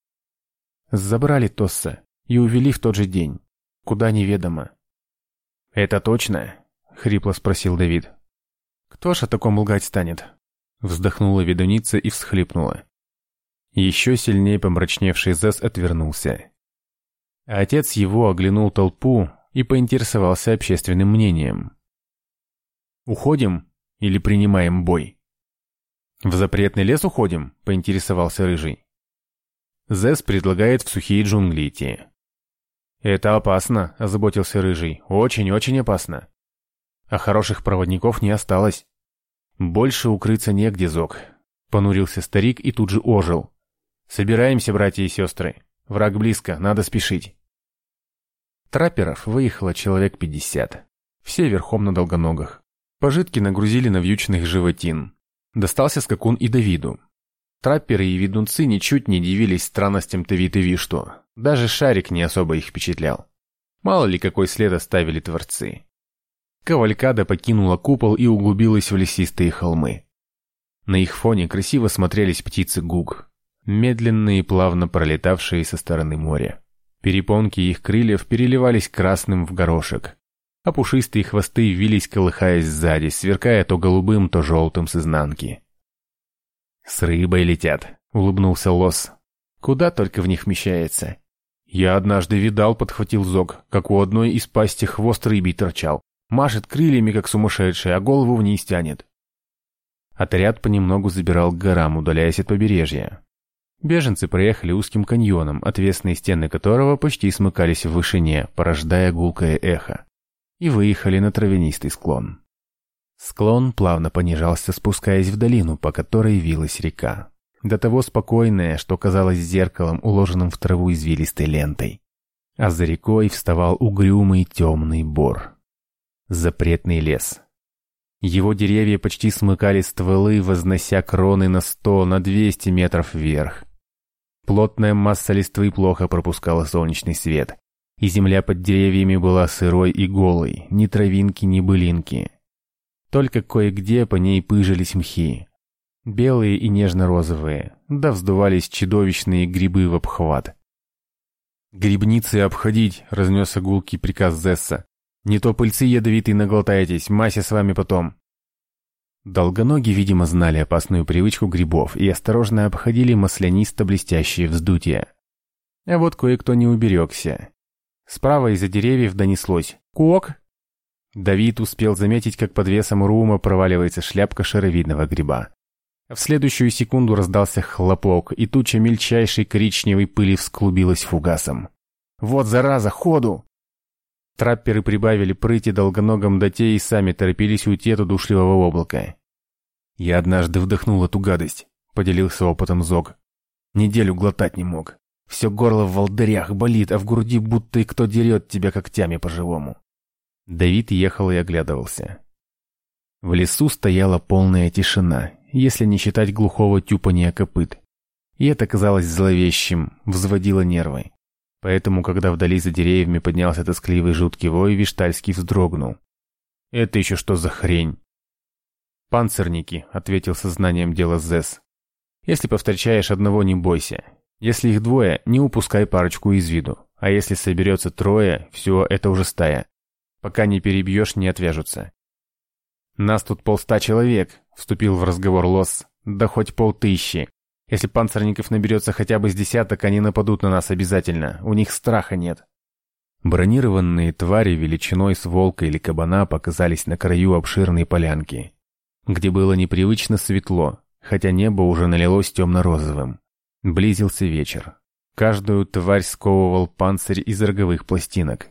«Забрали Тосса и увели в тот же день. Куда неведомо. «Это точно?» — хрипло спросил Давид. «Кто ж о таком лгать станет?» Вздохнула ведуница и всхлипнула. Еще сильнее помрачневший Зес отвернулся. отец его оглянул толпу и поинтересовался общественным мнением. «Уходим или принимаем бой?» «В запретный лес уходим?» — поинтересовался Рыжий. Зес предлагает в сухие джунгли идти. «Это опасно», — озаботился Рыжий. «Очень-очень опасно. А хороших проводников не осталось». «Больше укрыться негде, Зок», — понурился старик и тут же ожил. «Собираемся, братья и сестры. Враг близко, надо спешить». Трапперов выехало человек пятьдесят. Все верхом на долгоногах. Пожитки нагрузили на вьючных животин. Достался скакун и Давиду. Трапперы и ведунцы ничуть не дивились странностям Тавиты Вишту. Даже шарик не особо их впечатлял. Мало ли какой след оставили творцы. Кавалькада покинула купол и углубилась в лесистые холмы. На их фоне красиво смотрелись птицы гуг, медленно и плавно пролетавшие со стороны моря. Перепонки их крыльев переливались красным в горошек, а пушистые хвосты вились, колыхаясь сзади, сверкая то голубым, то желтым с изнанки. «С рыбой летят», — улыбнулся Лос. «Куда только в них вмещается». «Я однажды видал», — подхватил Зог, как у одной из пасти хвост рыбий торчал. Машет крыльями, как сумасшедший, а голову вниз тянет. Отряд понемногу забирал к горам, удаляясь от побережья. Беженцы проехали узким каньоном, отвесные стены которого почти смыкались в вышине, порождая гулкое эхо, и выехали на травянистый склон. Склон плавно понижался, спускаясь в долину, по которой вилась река до того спокойное, что казалось зеркалом, уложенным в траву извилистой лентой. А за рекой вставал угрюмый темный бор. Запретный лес. Его деревья почти смыкали стволы, вознося кроны на сто, на двести метров вверх. Плотная масса листвы плохо пропускала солнечный свет, и земля под деревьями была сырой и голой, ни травинки, ни былинки. Только кое-где по ней пыжились мхи, белые и нежно-розовые, да вздувались чудовищные грибы в обхват. «Грибницы обходить!» — разнес гулкий приказ Зесса. «Не то пыльцы ядовитые наглотаетесь, Мася с вами потом!» Долгоноги, видимо, знали опасную привычку грибов и осторожно обходили маслянисто-блестящие вздутия. А вот кое-кто не уберегся. Справа из-за деревьев донеслось «Кок!». Давид успел заметить, как под весом рума проваливается шляпка шаровидного гриба. В следующую секунду раздался хлопок, и туча мельчайшей коричневой пыли всклубилась фугасом. «Вот зараза, ходу!» Трапперы прибавили прыти долгоногом до те и сами торопились уйти от удушливого облака. «Я однажды вдохнул эту гадость», — поделился опытом Зог. «Неделю глотать не мог. Все горло в волдырях болит, а в груди будто и кто дерет тебя когтями по-живому». Давид ехал и оглядывался. В лесу стояла полная тишина, если не считать глухого тюпания копыт. И это казалось зловещим, взводило нервы. Поэтому, когда вдали за деревьями поднялся тоскливый жуткий вой, Виштальский вздрогнул. «Это еще что за хрень?» «Панцирники», — ответил сознанием дела Зес. «Если повстречаешь одного, не бойся. Если их двое, не упускай парочку из виду. А если соберется трое, все, это уже стая. Пока не перебьешь, не отвяжутся. «Нас тут полста человек», — вступил в разговор Лос. «Да хоть полтыщи. Если панцирников наберется хотя бы с десяток, они нападут на нас обязательно. У них страха нет». Бронированные твари величиной с волка или кабана показались на краю обширной полянки, где было непривычно светло, хотя небо уже налилось темно-розовым. Близился вечер. Каждую тварь сковывал панцирь из роговых пластинок.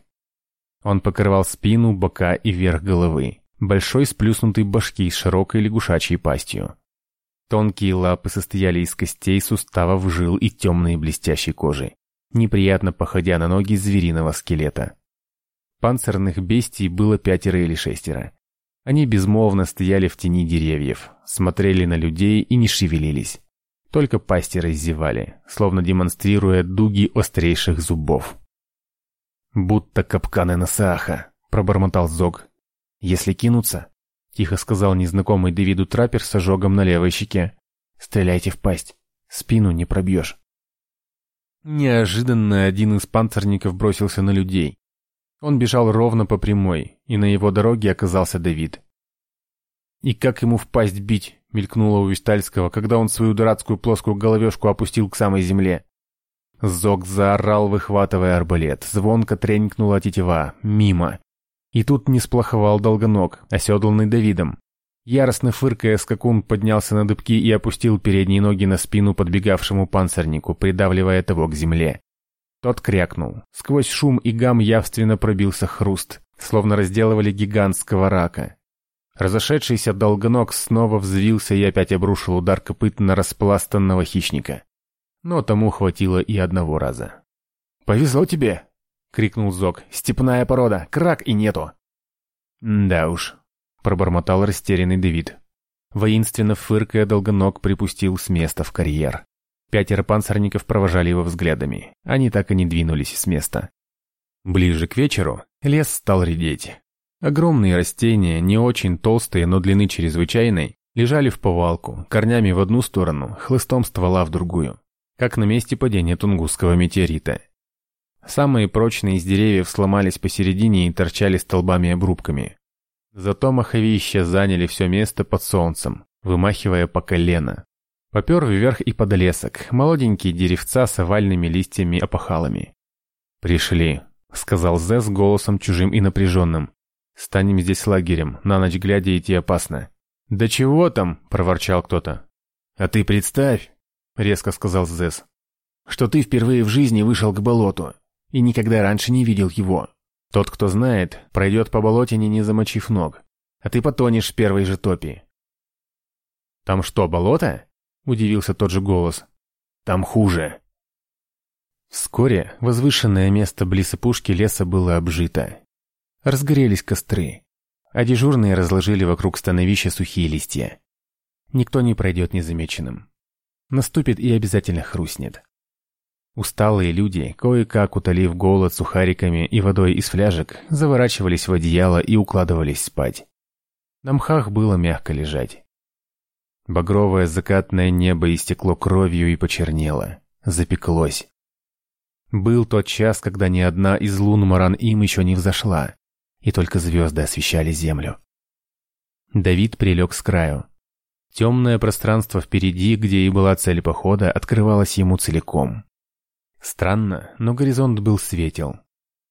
Он покрывал спину, бока и верх головы большой сплюснутой башки с широкой лягушачьей пастью. Тонкие лапы состояли из костей, суставов, жил и темной блестящей кожи, неприятно походя на ноги звериного скелета. Панцирных бестий было пятеро или шестеро. Они безмолвно стояли в тени деревьев, смотрели на людей и не шевелились. Только пасти раздевали, словно демонстрируя дуги острейших зубов. «Будто капканы на Сааха», — пробормотал Зог, «Если кинуться», — тихо сказал незнакомый Дэвиду траппер с ожогом на левой щеке, — «стреляйте в пасть, спину не пробьешь». Неожиданно один из панцирников бросился на людей. Он бежал ровно по прямой, и на его дороге оказался Давид. «И как ему в пасть бить?» — мелькнуло у Вистальского, когда он свою дурацкую плоскую головешку опустил к самой земле. Зог заорал, выхватывая арбалет. Звонко тренькнула тетива. Мимо. И тут не сплоховал долгоног, оседланный Давидом. Яростно фыркая, скакун поднялся на дыбки и опустил передние ноги на спину подбегавшему панцирнику, придавливая того к земле. Тот крякнул. Сквозь шум и гам явственно пробился хруст, словно разделывали гигантского рака. Разошедшийся долгоног снова взвился и опять обрушил удар копыт на распластанного хищника. Но тому хватило и одного раза. «Повезло тебе!» — крикнул Зок. «Степная порода! Крак и нету!» «Да уж», — пробормотал растерянный Давид. Воинственно фыркая, долгоног припустил с места в карьер. Пятеро панцирников провожали его взглядами. Они так и не двинулись с места. Ближе к вечеру лес стал редеть. Огромные растения, не очень толстые, но длины чрезвычайной, лежали в повалку, корнями в одну сторону, хлыстом ствола в другую, как на месте падения тунгусского метеорита. Самые прочные из деревьев сломались посередине и торчали столбами-обрубками. Зато маховища заняли все место под солнцем, вымахивая по колено. Попер вверх и под лесок, молоденькие деревца с овальными листьями-опахалами. «Пришли», — сказал Зе с голосом чужим и напряженным. «Станем здесь лагерем, на ночь глядя идти опасно». «Да чего там?» — проворчал кто-то. «А ты представь», — резко сказал Зес, — «что ты впервые в жизни вышел к болоту и никогда раньше не видел его. Тот, кто знает, пройдет по болотине, не замочив ног, а ты потонешь в первой же топи. «Там что, болото?» — удивился тот же голос. «Там хуже». Вскоре возвышенное место близ опушки леса было обжито. Разгорелись костры, а дежурные разложили вокруг становища сухие листья. Никто не пройдет незамеченным. Наступит и обязательно хрустнет. Усталые люди, кое-как утолив голод сухариками и водой из фляжек, заворачивались в одеяло и укладывались спать. На мхах было мягко лежать. Багровое закатное небо истекло кровью и почернело, запеклось. Был тот час, когда ни одна из лун Маран-Им еще не взошла, и только звезды освещали землю. Давид прилег с краю. Темное пространство впереди, где и была цель похода, открывалось ему целиком. Странно, но горизонт был светел,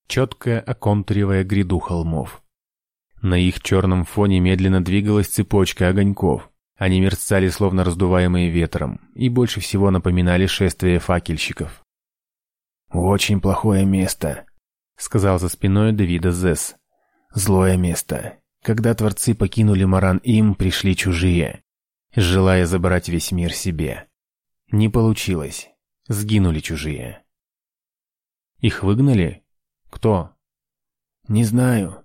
четко оконтуривая гряду холмов. На их черном фоне медленно двигалась цепочка огоньков. Они мерцали, словно раздуваемые ветром, и больше всего напоминали шествие факельщиков. «Очень плохое место», — сказал за спиной Давида Зесс. «Злое место. Когда творцы покинули Маран им, пришли чужие. желая забрать весь мир себе. Не получилось. Сгинули чужие. Их выгнали? Кто? Не знаю.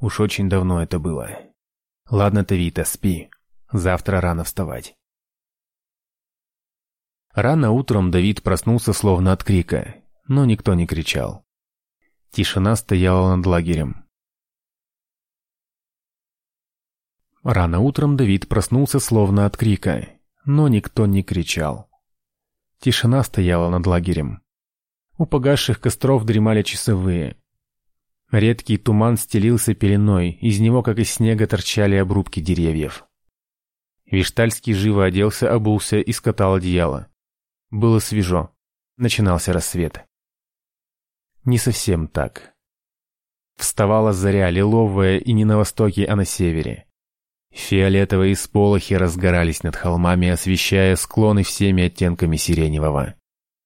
Уж очень давно это было. Ладно, Тавита, спи. Завтра рано вставать. Рано утром Давид проснулся словно от крика, но никто не кричал. Тишина стояла над лагерем. Рано утром Давид проснулся словно от крика, но никто не кричал. Тишина стояла над лагерем. У погасших костров дремали часовые. Редкий туман стелился пеленой, из него, как из снега, торчали обрубки деревьев. Виштальский живо оделся, обулся и скатал одеяло. Было свежо. Начинался рассвет. Не совсем так. Вставала заря, лиловая и не на востоке, а на севере. Фиолетовые сполохи разгорались над холмами, освещая склоны всеми оттенками сиреневого,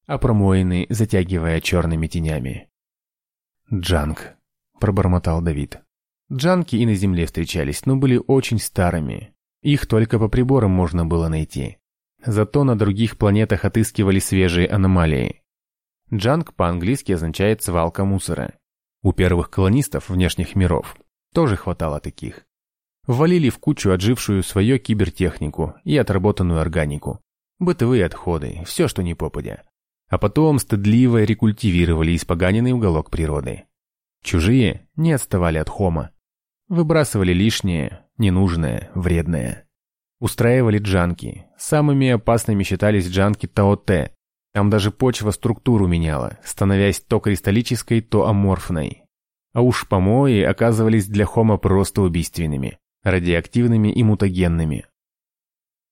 а промоины затягивая черными тенями. «Джанг», — пробормотал Давид. Джанки и на земле встречались, но были очень старыми. Их только по приборам можно было найти. Зато на других планетах отыскивали свежие аномалии. Джанг по-английски означает «свалка мусора». У первых колонистов внешних миров тоже хватало таких. Ввалили в кучу отжившую свою кибертехнику и отработанную органику. Бытовые отходы, все, что не попадя. А потом стыдливо рекультивировали испоганенный уголок природы. Чужие не отставали от хома. Выбрасывали лишнее, ненужное, вредное. Устраивали джанки. Самыми опасными считались джанки Таоте. Там даже почва структуру меняла, становясь то кристаллической, то аморфной. А уж помои оказывались для хома просто убийственными радиоактивными и мутагенными.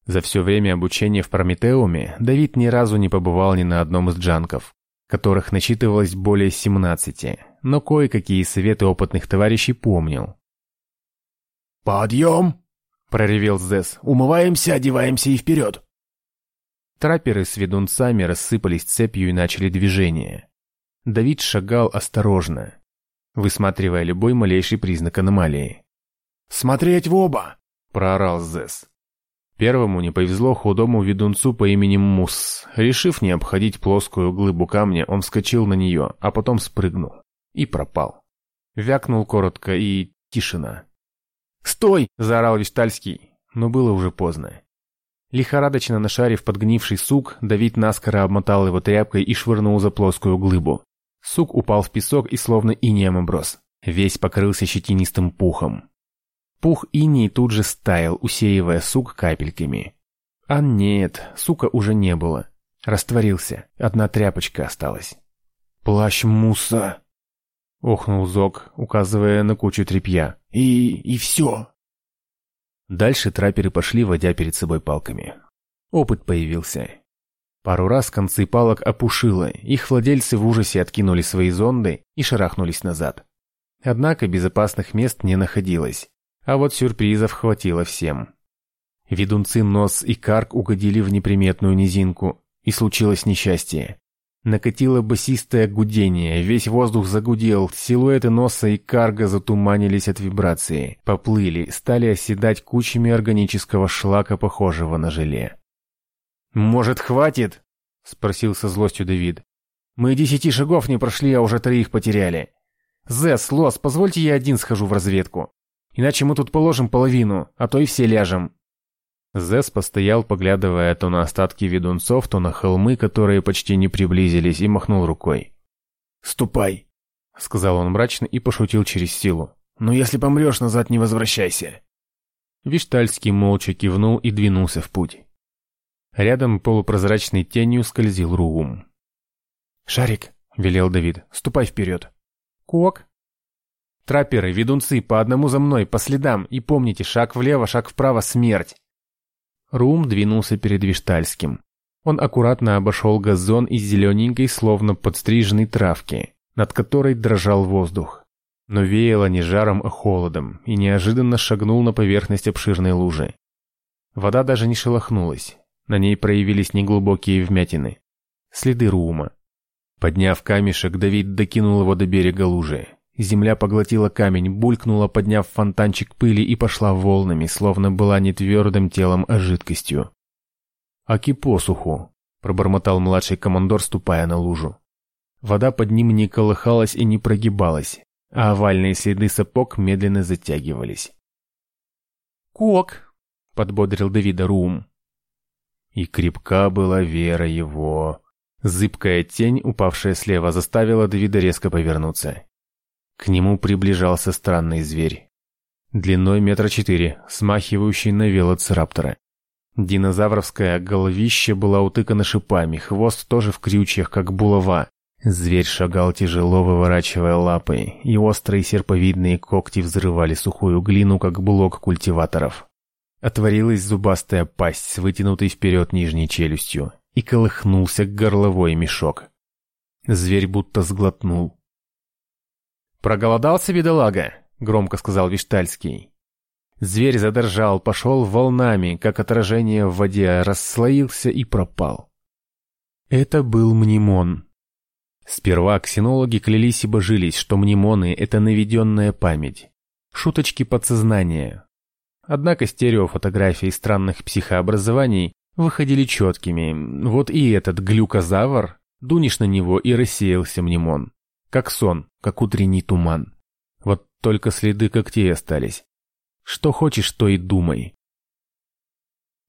За все время обучения в Прометеуме Давид ни разу не побывал ни на одном из джанков, которых насчитывалось более 17, но кое-какие советы опытных товарищей помнил. «Подъем!» – проревел Зес. «Умываемся, одеваемся и вперед!» Трапперы с ведунцами рассыпались цепью и начали движение. Давид шагал осторожно, высматривая любой малейший признак аномалии. «Смотреть в оба!» – проорал Зес. Первому не повезло худому ведунцу по имени Мусс. Решив не обходить плоскую глыбу камня, он вскочил на нее, а потом спрыгнул. И пропал. Вякнул коротко и тишина. «Стой!» – заорал Виштальский, но было уже поздно. Лихорадочно нашарив подгнивший сук, Давид наскоро обмотал его тряпкой и швырнул за плоскую глыбу. Сук упал в песок и словно инеем оброс. Весь покрылся щетинистым пухом. Пух иней тут же стаял, усеивая сук капельками. А нет, сука уже не было. Растворился, одна тряпочка осталась. «Плащ Муса!» — охнул Зок, указывая на кучу тряпья. «И... и все!» Дальше трапперы пошли, водя перед собой палками. Опыт появился. Пару раз концы палок опушило, их владельцы в ужасе откинули свои зонды и шарахнулись назад. Однако безопасных мест не находилось. А вот сюрпризов хватило всем. Ведунцы Нос и Карк угодили в неприметную низинку, и случилось несчастье. Накатило басистое гудение, весь воздух загудел, силуэты носа и карга затуманились от вибрации, поплыли, стали оседать кучами органического шлака, похожего на желе. «Может, хватит?» — спросил со злостью Давид. «Мы десяти шагов не прошли, а уже троих потеряли. Зэс, Лос, позвольте я один схожу в разведку. Иначе мы тут положим половину, а то и все ляжем». Зес постоял, поглядывая то на остатки ведунцов, то на холмы, которые почти не приблизились, и махнул рукой. «Ступай», — сказал он мрачно и пошутил через силу. «Но если помрешь, назад не возвращайся». Виштальский молча кивнул и двинулся в путь. Рядом полупрозрачной тенью скользил Руум. «Шарик», — велел Давид, — «ступай вперед». «Кок», Трапперы, ведунцы, по одному за мной, по следам, и помните, шаг влево, шаг вправо, смерть. Рум двинулся перед Виштальским. Он аккуратно обошел газон из зелененькой, словно подстриженной травки, над которой дрожал воздух. Но веяло не жаром, а холодом, и неожиданно шагнул на поверхность обширной лужи. Вода даже не шелохнулась, на ней проявились неглубокие вмятины. Следы Рума. Подняв камешек, Давид докинул его до берега лужи Земля поглотила камень, булькнула, подняв фонтанчик пыли и пошла волнами, словно была не твердым телом, а жидкостью. «Аки посуху», — пробормотал младший командор, ступая на лужу. Вода под ним не колыхалась и не прогибалась, а овальные следы сапог медленно затягивались. «Кок!» — подбодрил Давида Рум. И крепка была вера его. Зыбкая тень, упавшая слева, заставила Давида резко повернуться. К нему приближался странный зверь. Длиной метра четыре, смахивающий на велоцираптора. Динозавровское головище было утыкано шипами, хвост тоже в крючьях, как булава. Зверь шагал тяжело, выворачивая лапы, и острые серповидные когти взрывали сухую глину, как блок культиваторов. Отворилась зубастая пасть с вытянутой вперед нижней челюстью, и колыхнулся горловой мешок. Зверь будто сглотнул, «Проголодался, бедолага?» — громко сказал Виштальский. Зверь задрожал, пошел волнами, как отражение в воде, расслоился и пропал. Это был мнемон. Сперва ксенологи клялись и божились, что мнемоны — это наведенная память, шуточки подсознания. Однако стереофотографии странных психообразований выходили четкими. Вот и этот глюкозавр, дунешь на него и рассеялся мнемон. Как сон, как утренний туман. Вот только следы когтей остались. Что хочешь, то и думай.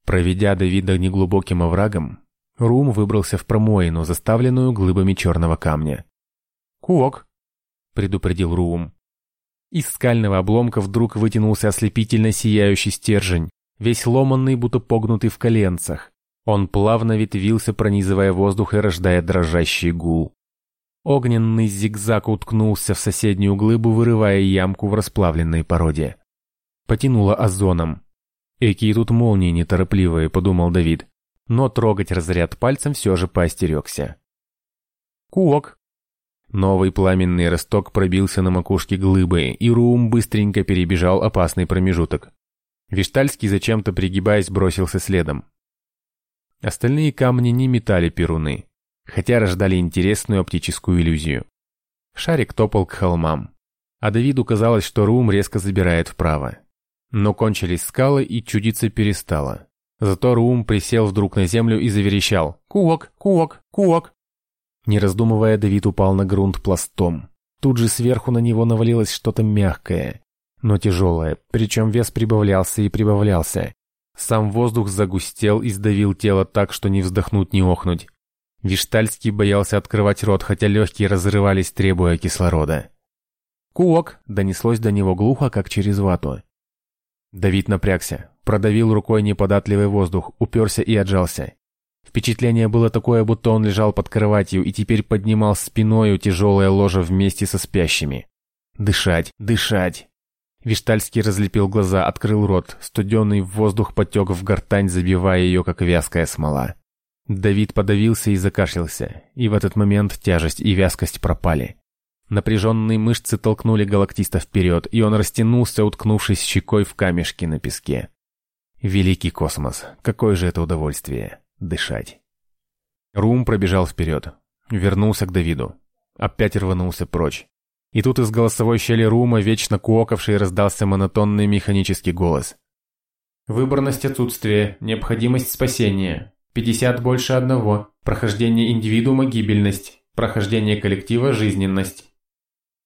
Проведя Давида неглубоким оврагом, Рум выбрался в промоину, заставленную глыбами черного камня. «Куок!» — предупредил Рум. Из скального обломка вдруг вытянулся ослепительно сияющий стержень, весь ломанный, будто погнутый в коленцах. Он плавно ветвился, пронизывая воздух и рождая дрожащий гул. Огненный зигзаг уткнулся в соседнюю глыбу, вырывая ямку в расплавленной породе. Потянуло озоном. «Экие тут молнии неторопливые», — подумал Давид. Но трогать разряд пальцем все же поостерегся. «Куок!» Новый пламенный росток пробился на макушке глыбы, и Рум быстренько перебежал опасный промежуток. Виштальский, зачем-то пригибаясь, бросился следом. Остальные камни не метали перуны хотя рождали интересную оптическую иллюзию. Шарик топал к холмам, а Давиду казалось, что Рум резко забирает вправо. Но кончились скалы и чудиться перестало. Зато Рум присел вдруг на землю и заверещал «Куок! Куок! Куок!». Не раздумывая, Давид упал на грунт пластом. Тут же сверху на него навалилось что-то мягкое, но тяжелое, причем вес прибавлялся и прибавлялся. Сам воздух загустел и сдавил тело так, что не вздохнуть, не охнуть. Виштальский боялся открывать рот, хотя легкие разрывались, требуя кислорода. «Куок!» — донеслось до него глухо, как через вату. Давид напрягся, продавил рукой неподатливый воздух, уперся и отжался. Впечатление было такое, будто он лежал под кроватью и теперь поднимал спиною тяжелое ложе вместе со спящими. Дышать, дышать. Виштальский разлепил глаза, открыл рот, студеный воздух потек в гортань, забивая ее, как вязкая смола. Давид подавился и закашлялся, и в этот момент тяжесть и вязкость пропали. Напряженные мышцы толкнули галактиста вперед, и он растянулся, уткнувшись щекой в камешки на песке. Великий космос, какое же это удовольствие — дышать. Рум пробежал вперед, вернулся к Давиду, опять рванулся прочь. И тут из голосовой щели Рума, вечно куокавший, раздался монотонный механический голос. «Выборность отсутствия, необходимость спасения, 50 больше одного. Прохождение индивидуума – гибельность. Прохождение коллектива – жизненность.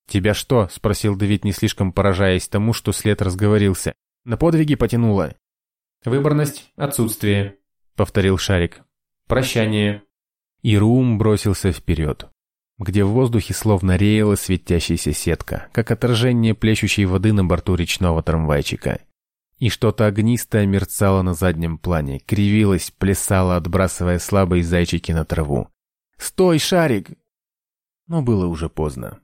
«Тебя что?» – спросил Давид, не слишком поражаясь тому, что след разговорился. «На подвиги потянуло». «Выборность – отсутствие», – повторил Шарик. «Прощание». И Рум бросился вперед, где в воздухе словно реяла светящаяся сетка, как отражение плещущей воды на борту речного трамвайчика. И что-то огнистое мерцало на заднем плане, кривилось, плясало, отбрасывая слабые зайчики на траву. «Стой, шарик!» Но было уже поздно.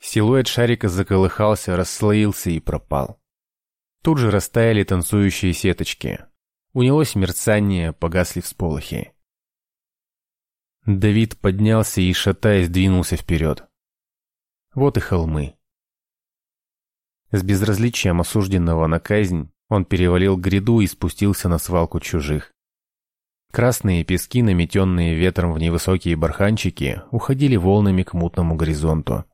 Силуэт шарика заколыхался, расслоился и пропал. Тут же растаяли танцующие сеточки. Унялось мерцание, погасли всполохи. Давид поднялся и, шатаясь, двинулся вперед. Вот и холмы. С безразличием осужденного на казнь он перевалил гряду и спустился на свалку чужих. Красные пески, наметенные ветром в невысокие барханчики, уходили волнами к мутному горизонту.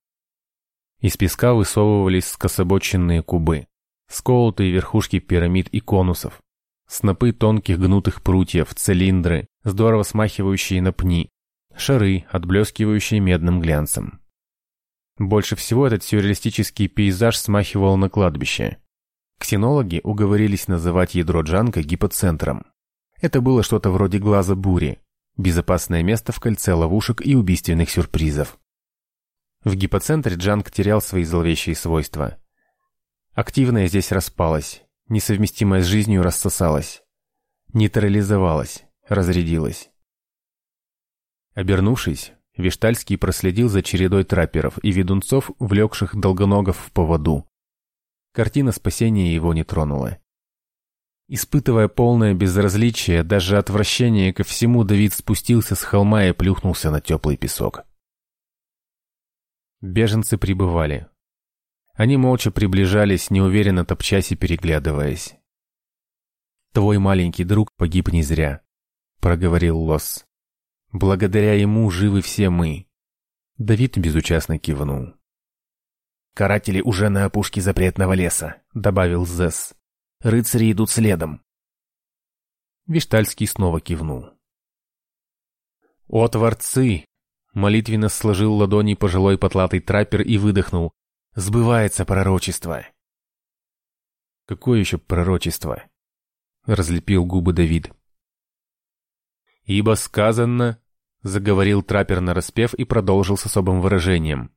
Из песка высовывались скособоченные кубы, сколотые верхушки пирамид и конусов, снопы тонких гнутых прутьев, цилиндры, здорово смахивающие на пни, шары, отблескивающие медным глянцем. Больше всего этот сюрреалистический пейзаж смахивал на кладбище. Ксенологи уговорились называть ядро Джанка гипоцентром. Это было что-то вроде глаза бури, безопасное место в кольце ловушек и убийственных сюрпризов. В гипоцентре Джанг терял свои зловещие свойства. Активное здесь распалось, несовместимое с жизнью рассосалось, нейтрализовалось, разрядилось. Обернувшись, Виштальский проследил за чередой трапперов и ведунцов, влекших долгоногов в поводу. Картина спасения его не тронула. Испытывая полное безразличие, даже отвращение ко всему, Давид спустился с холма и плюхнулся на теплый песок. Беженцы прибывали. Они молча приближались, неуверенно топчась и переглядываясь. «Твой маленький друг погиб не зря», — проговорил Лос. «Благодаря ему живы все мы». Давид безучастно кивнул. «Каратели уже на опушке запретного леса», — добавил Зесс. «Рыцари идут следом». Виштальский снова кивнул. «О, творцы!» — молитвенно сложил ладони пожилой потлатый траппер и выдохнул. «Сбывается пророчество!» «Какое еще пророчество?» — разлепил губы Давид. «Ибо сказано...» — заговорил траппер нараспев и продолжил с особым выражением.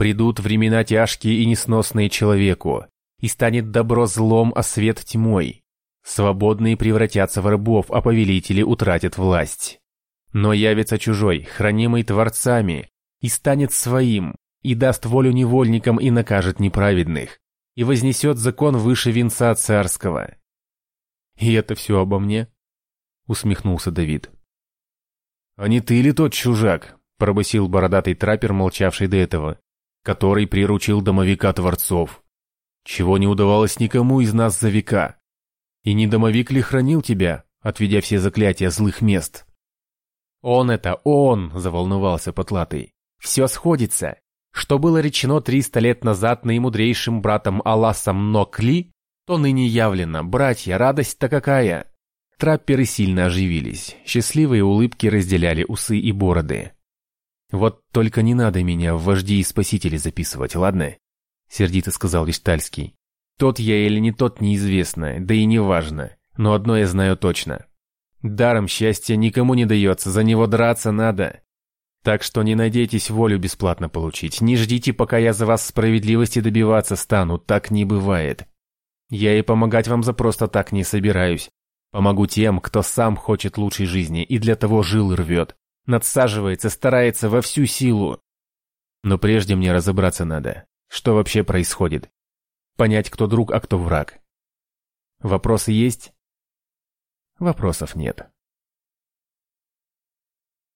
Придут времена тяжкие и несносные человеку, и станет добро злом, а свет тьмой. Свободные превратятся в рабов, а повелители утратят власть. Но явится чужой, хранимый творцами, и станет своим, и даст волю невольникам и накажет неправедных, и вознесет закон выше венца царского. «И это все обо мне?» — усмехнулся Давид. «А не ты ли тот чужак?» — пробасил бородатый траппер, молчавший до этого который приручил домовика Творцов. Чего не удавалось никому из нас за века. И не домовик ли хранил тебя, отведя все заклятия злых мест? «Он это, он!» — заволновался Потлатый. «Все сходится. Что было речено триста лет назад наимудрейшим братом Алласом Нокли, то ныне явлено. Братья, радость-то какая!» Трапперы сильно оживились. Счастливые улыбки разделяли усы и бороды. «Вот только не надо меня в вожди и спасители записывать, ладно?» Сердито сказал Виштальский. «Тот я или не тот неизвестно, да и не важно. Но одно я знаю точно. Даром счастья никому не дается, за него драться надо. Так что не надейтесь волю бесплатно получить. Не ждите, пока я за вас справедливости добиваться стану, так не бывает. Я и помогать вам за просто так не собираюсь. Помогу тем, кто сам хочет лучшей жизни и для того жил рвет надсаживается, старается во всю силу. Но прежде мне разобраться надо, что вообще происходит. Понять, кто друг, а кто враг. Вопросы есть? Вопросов нет.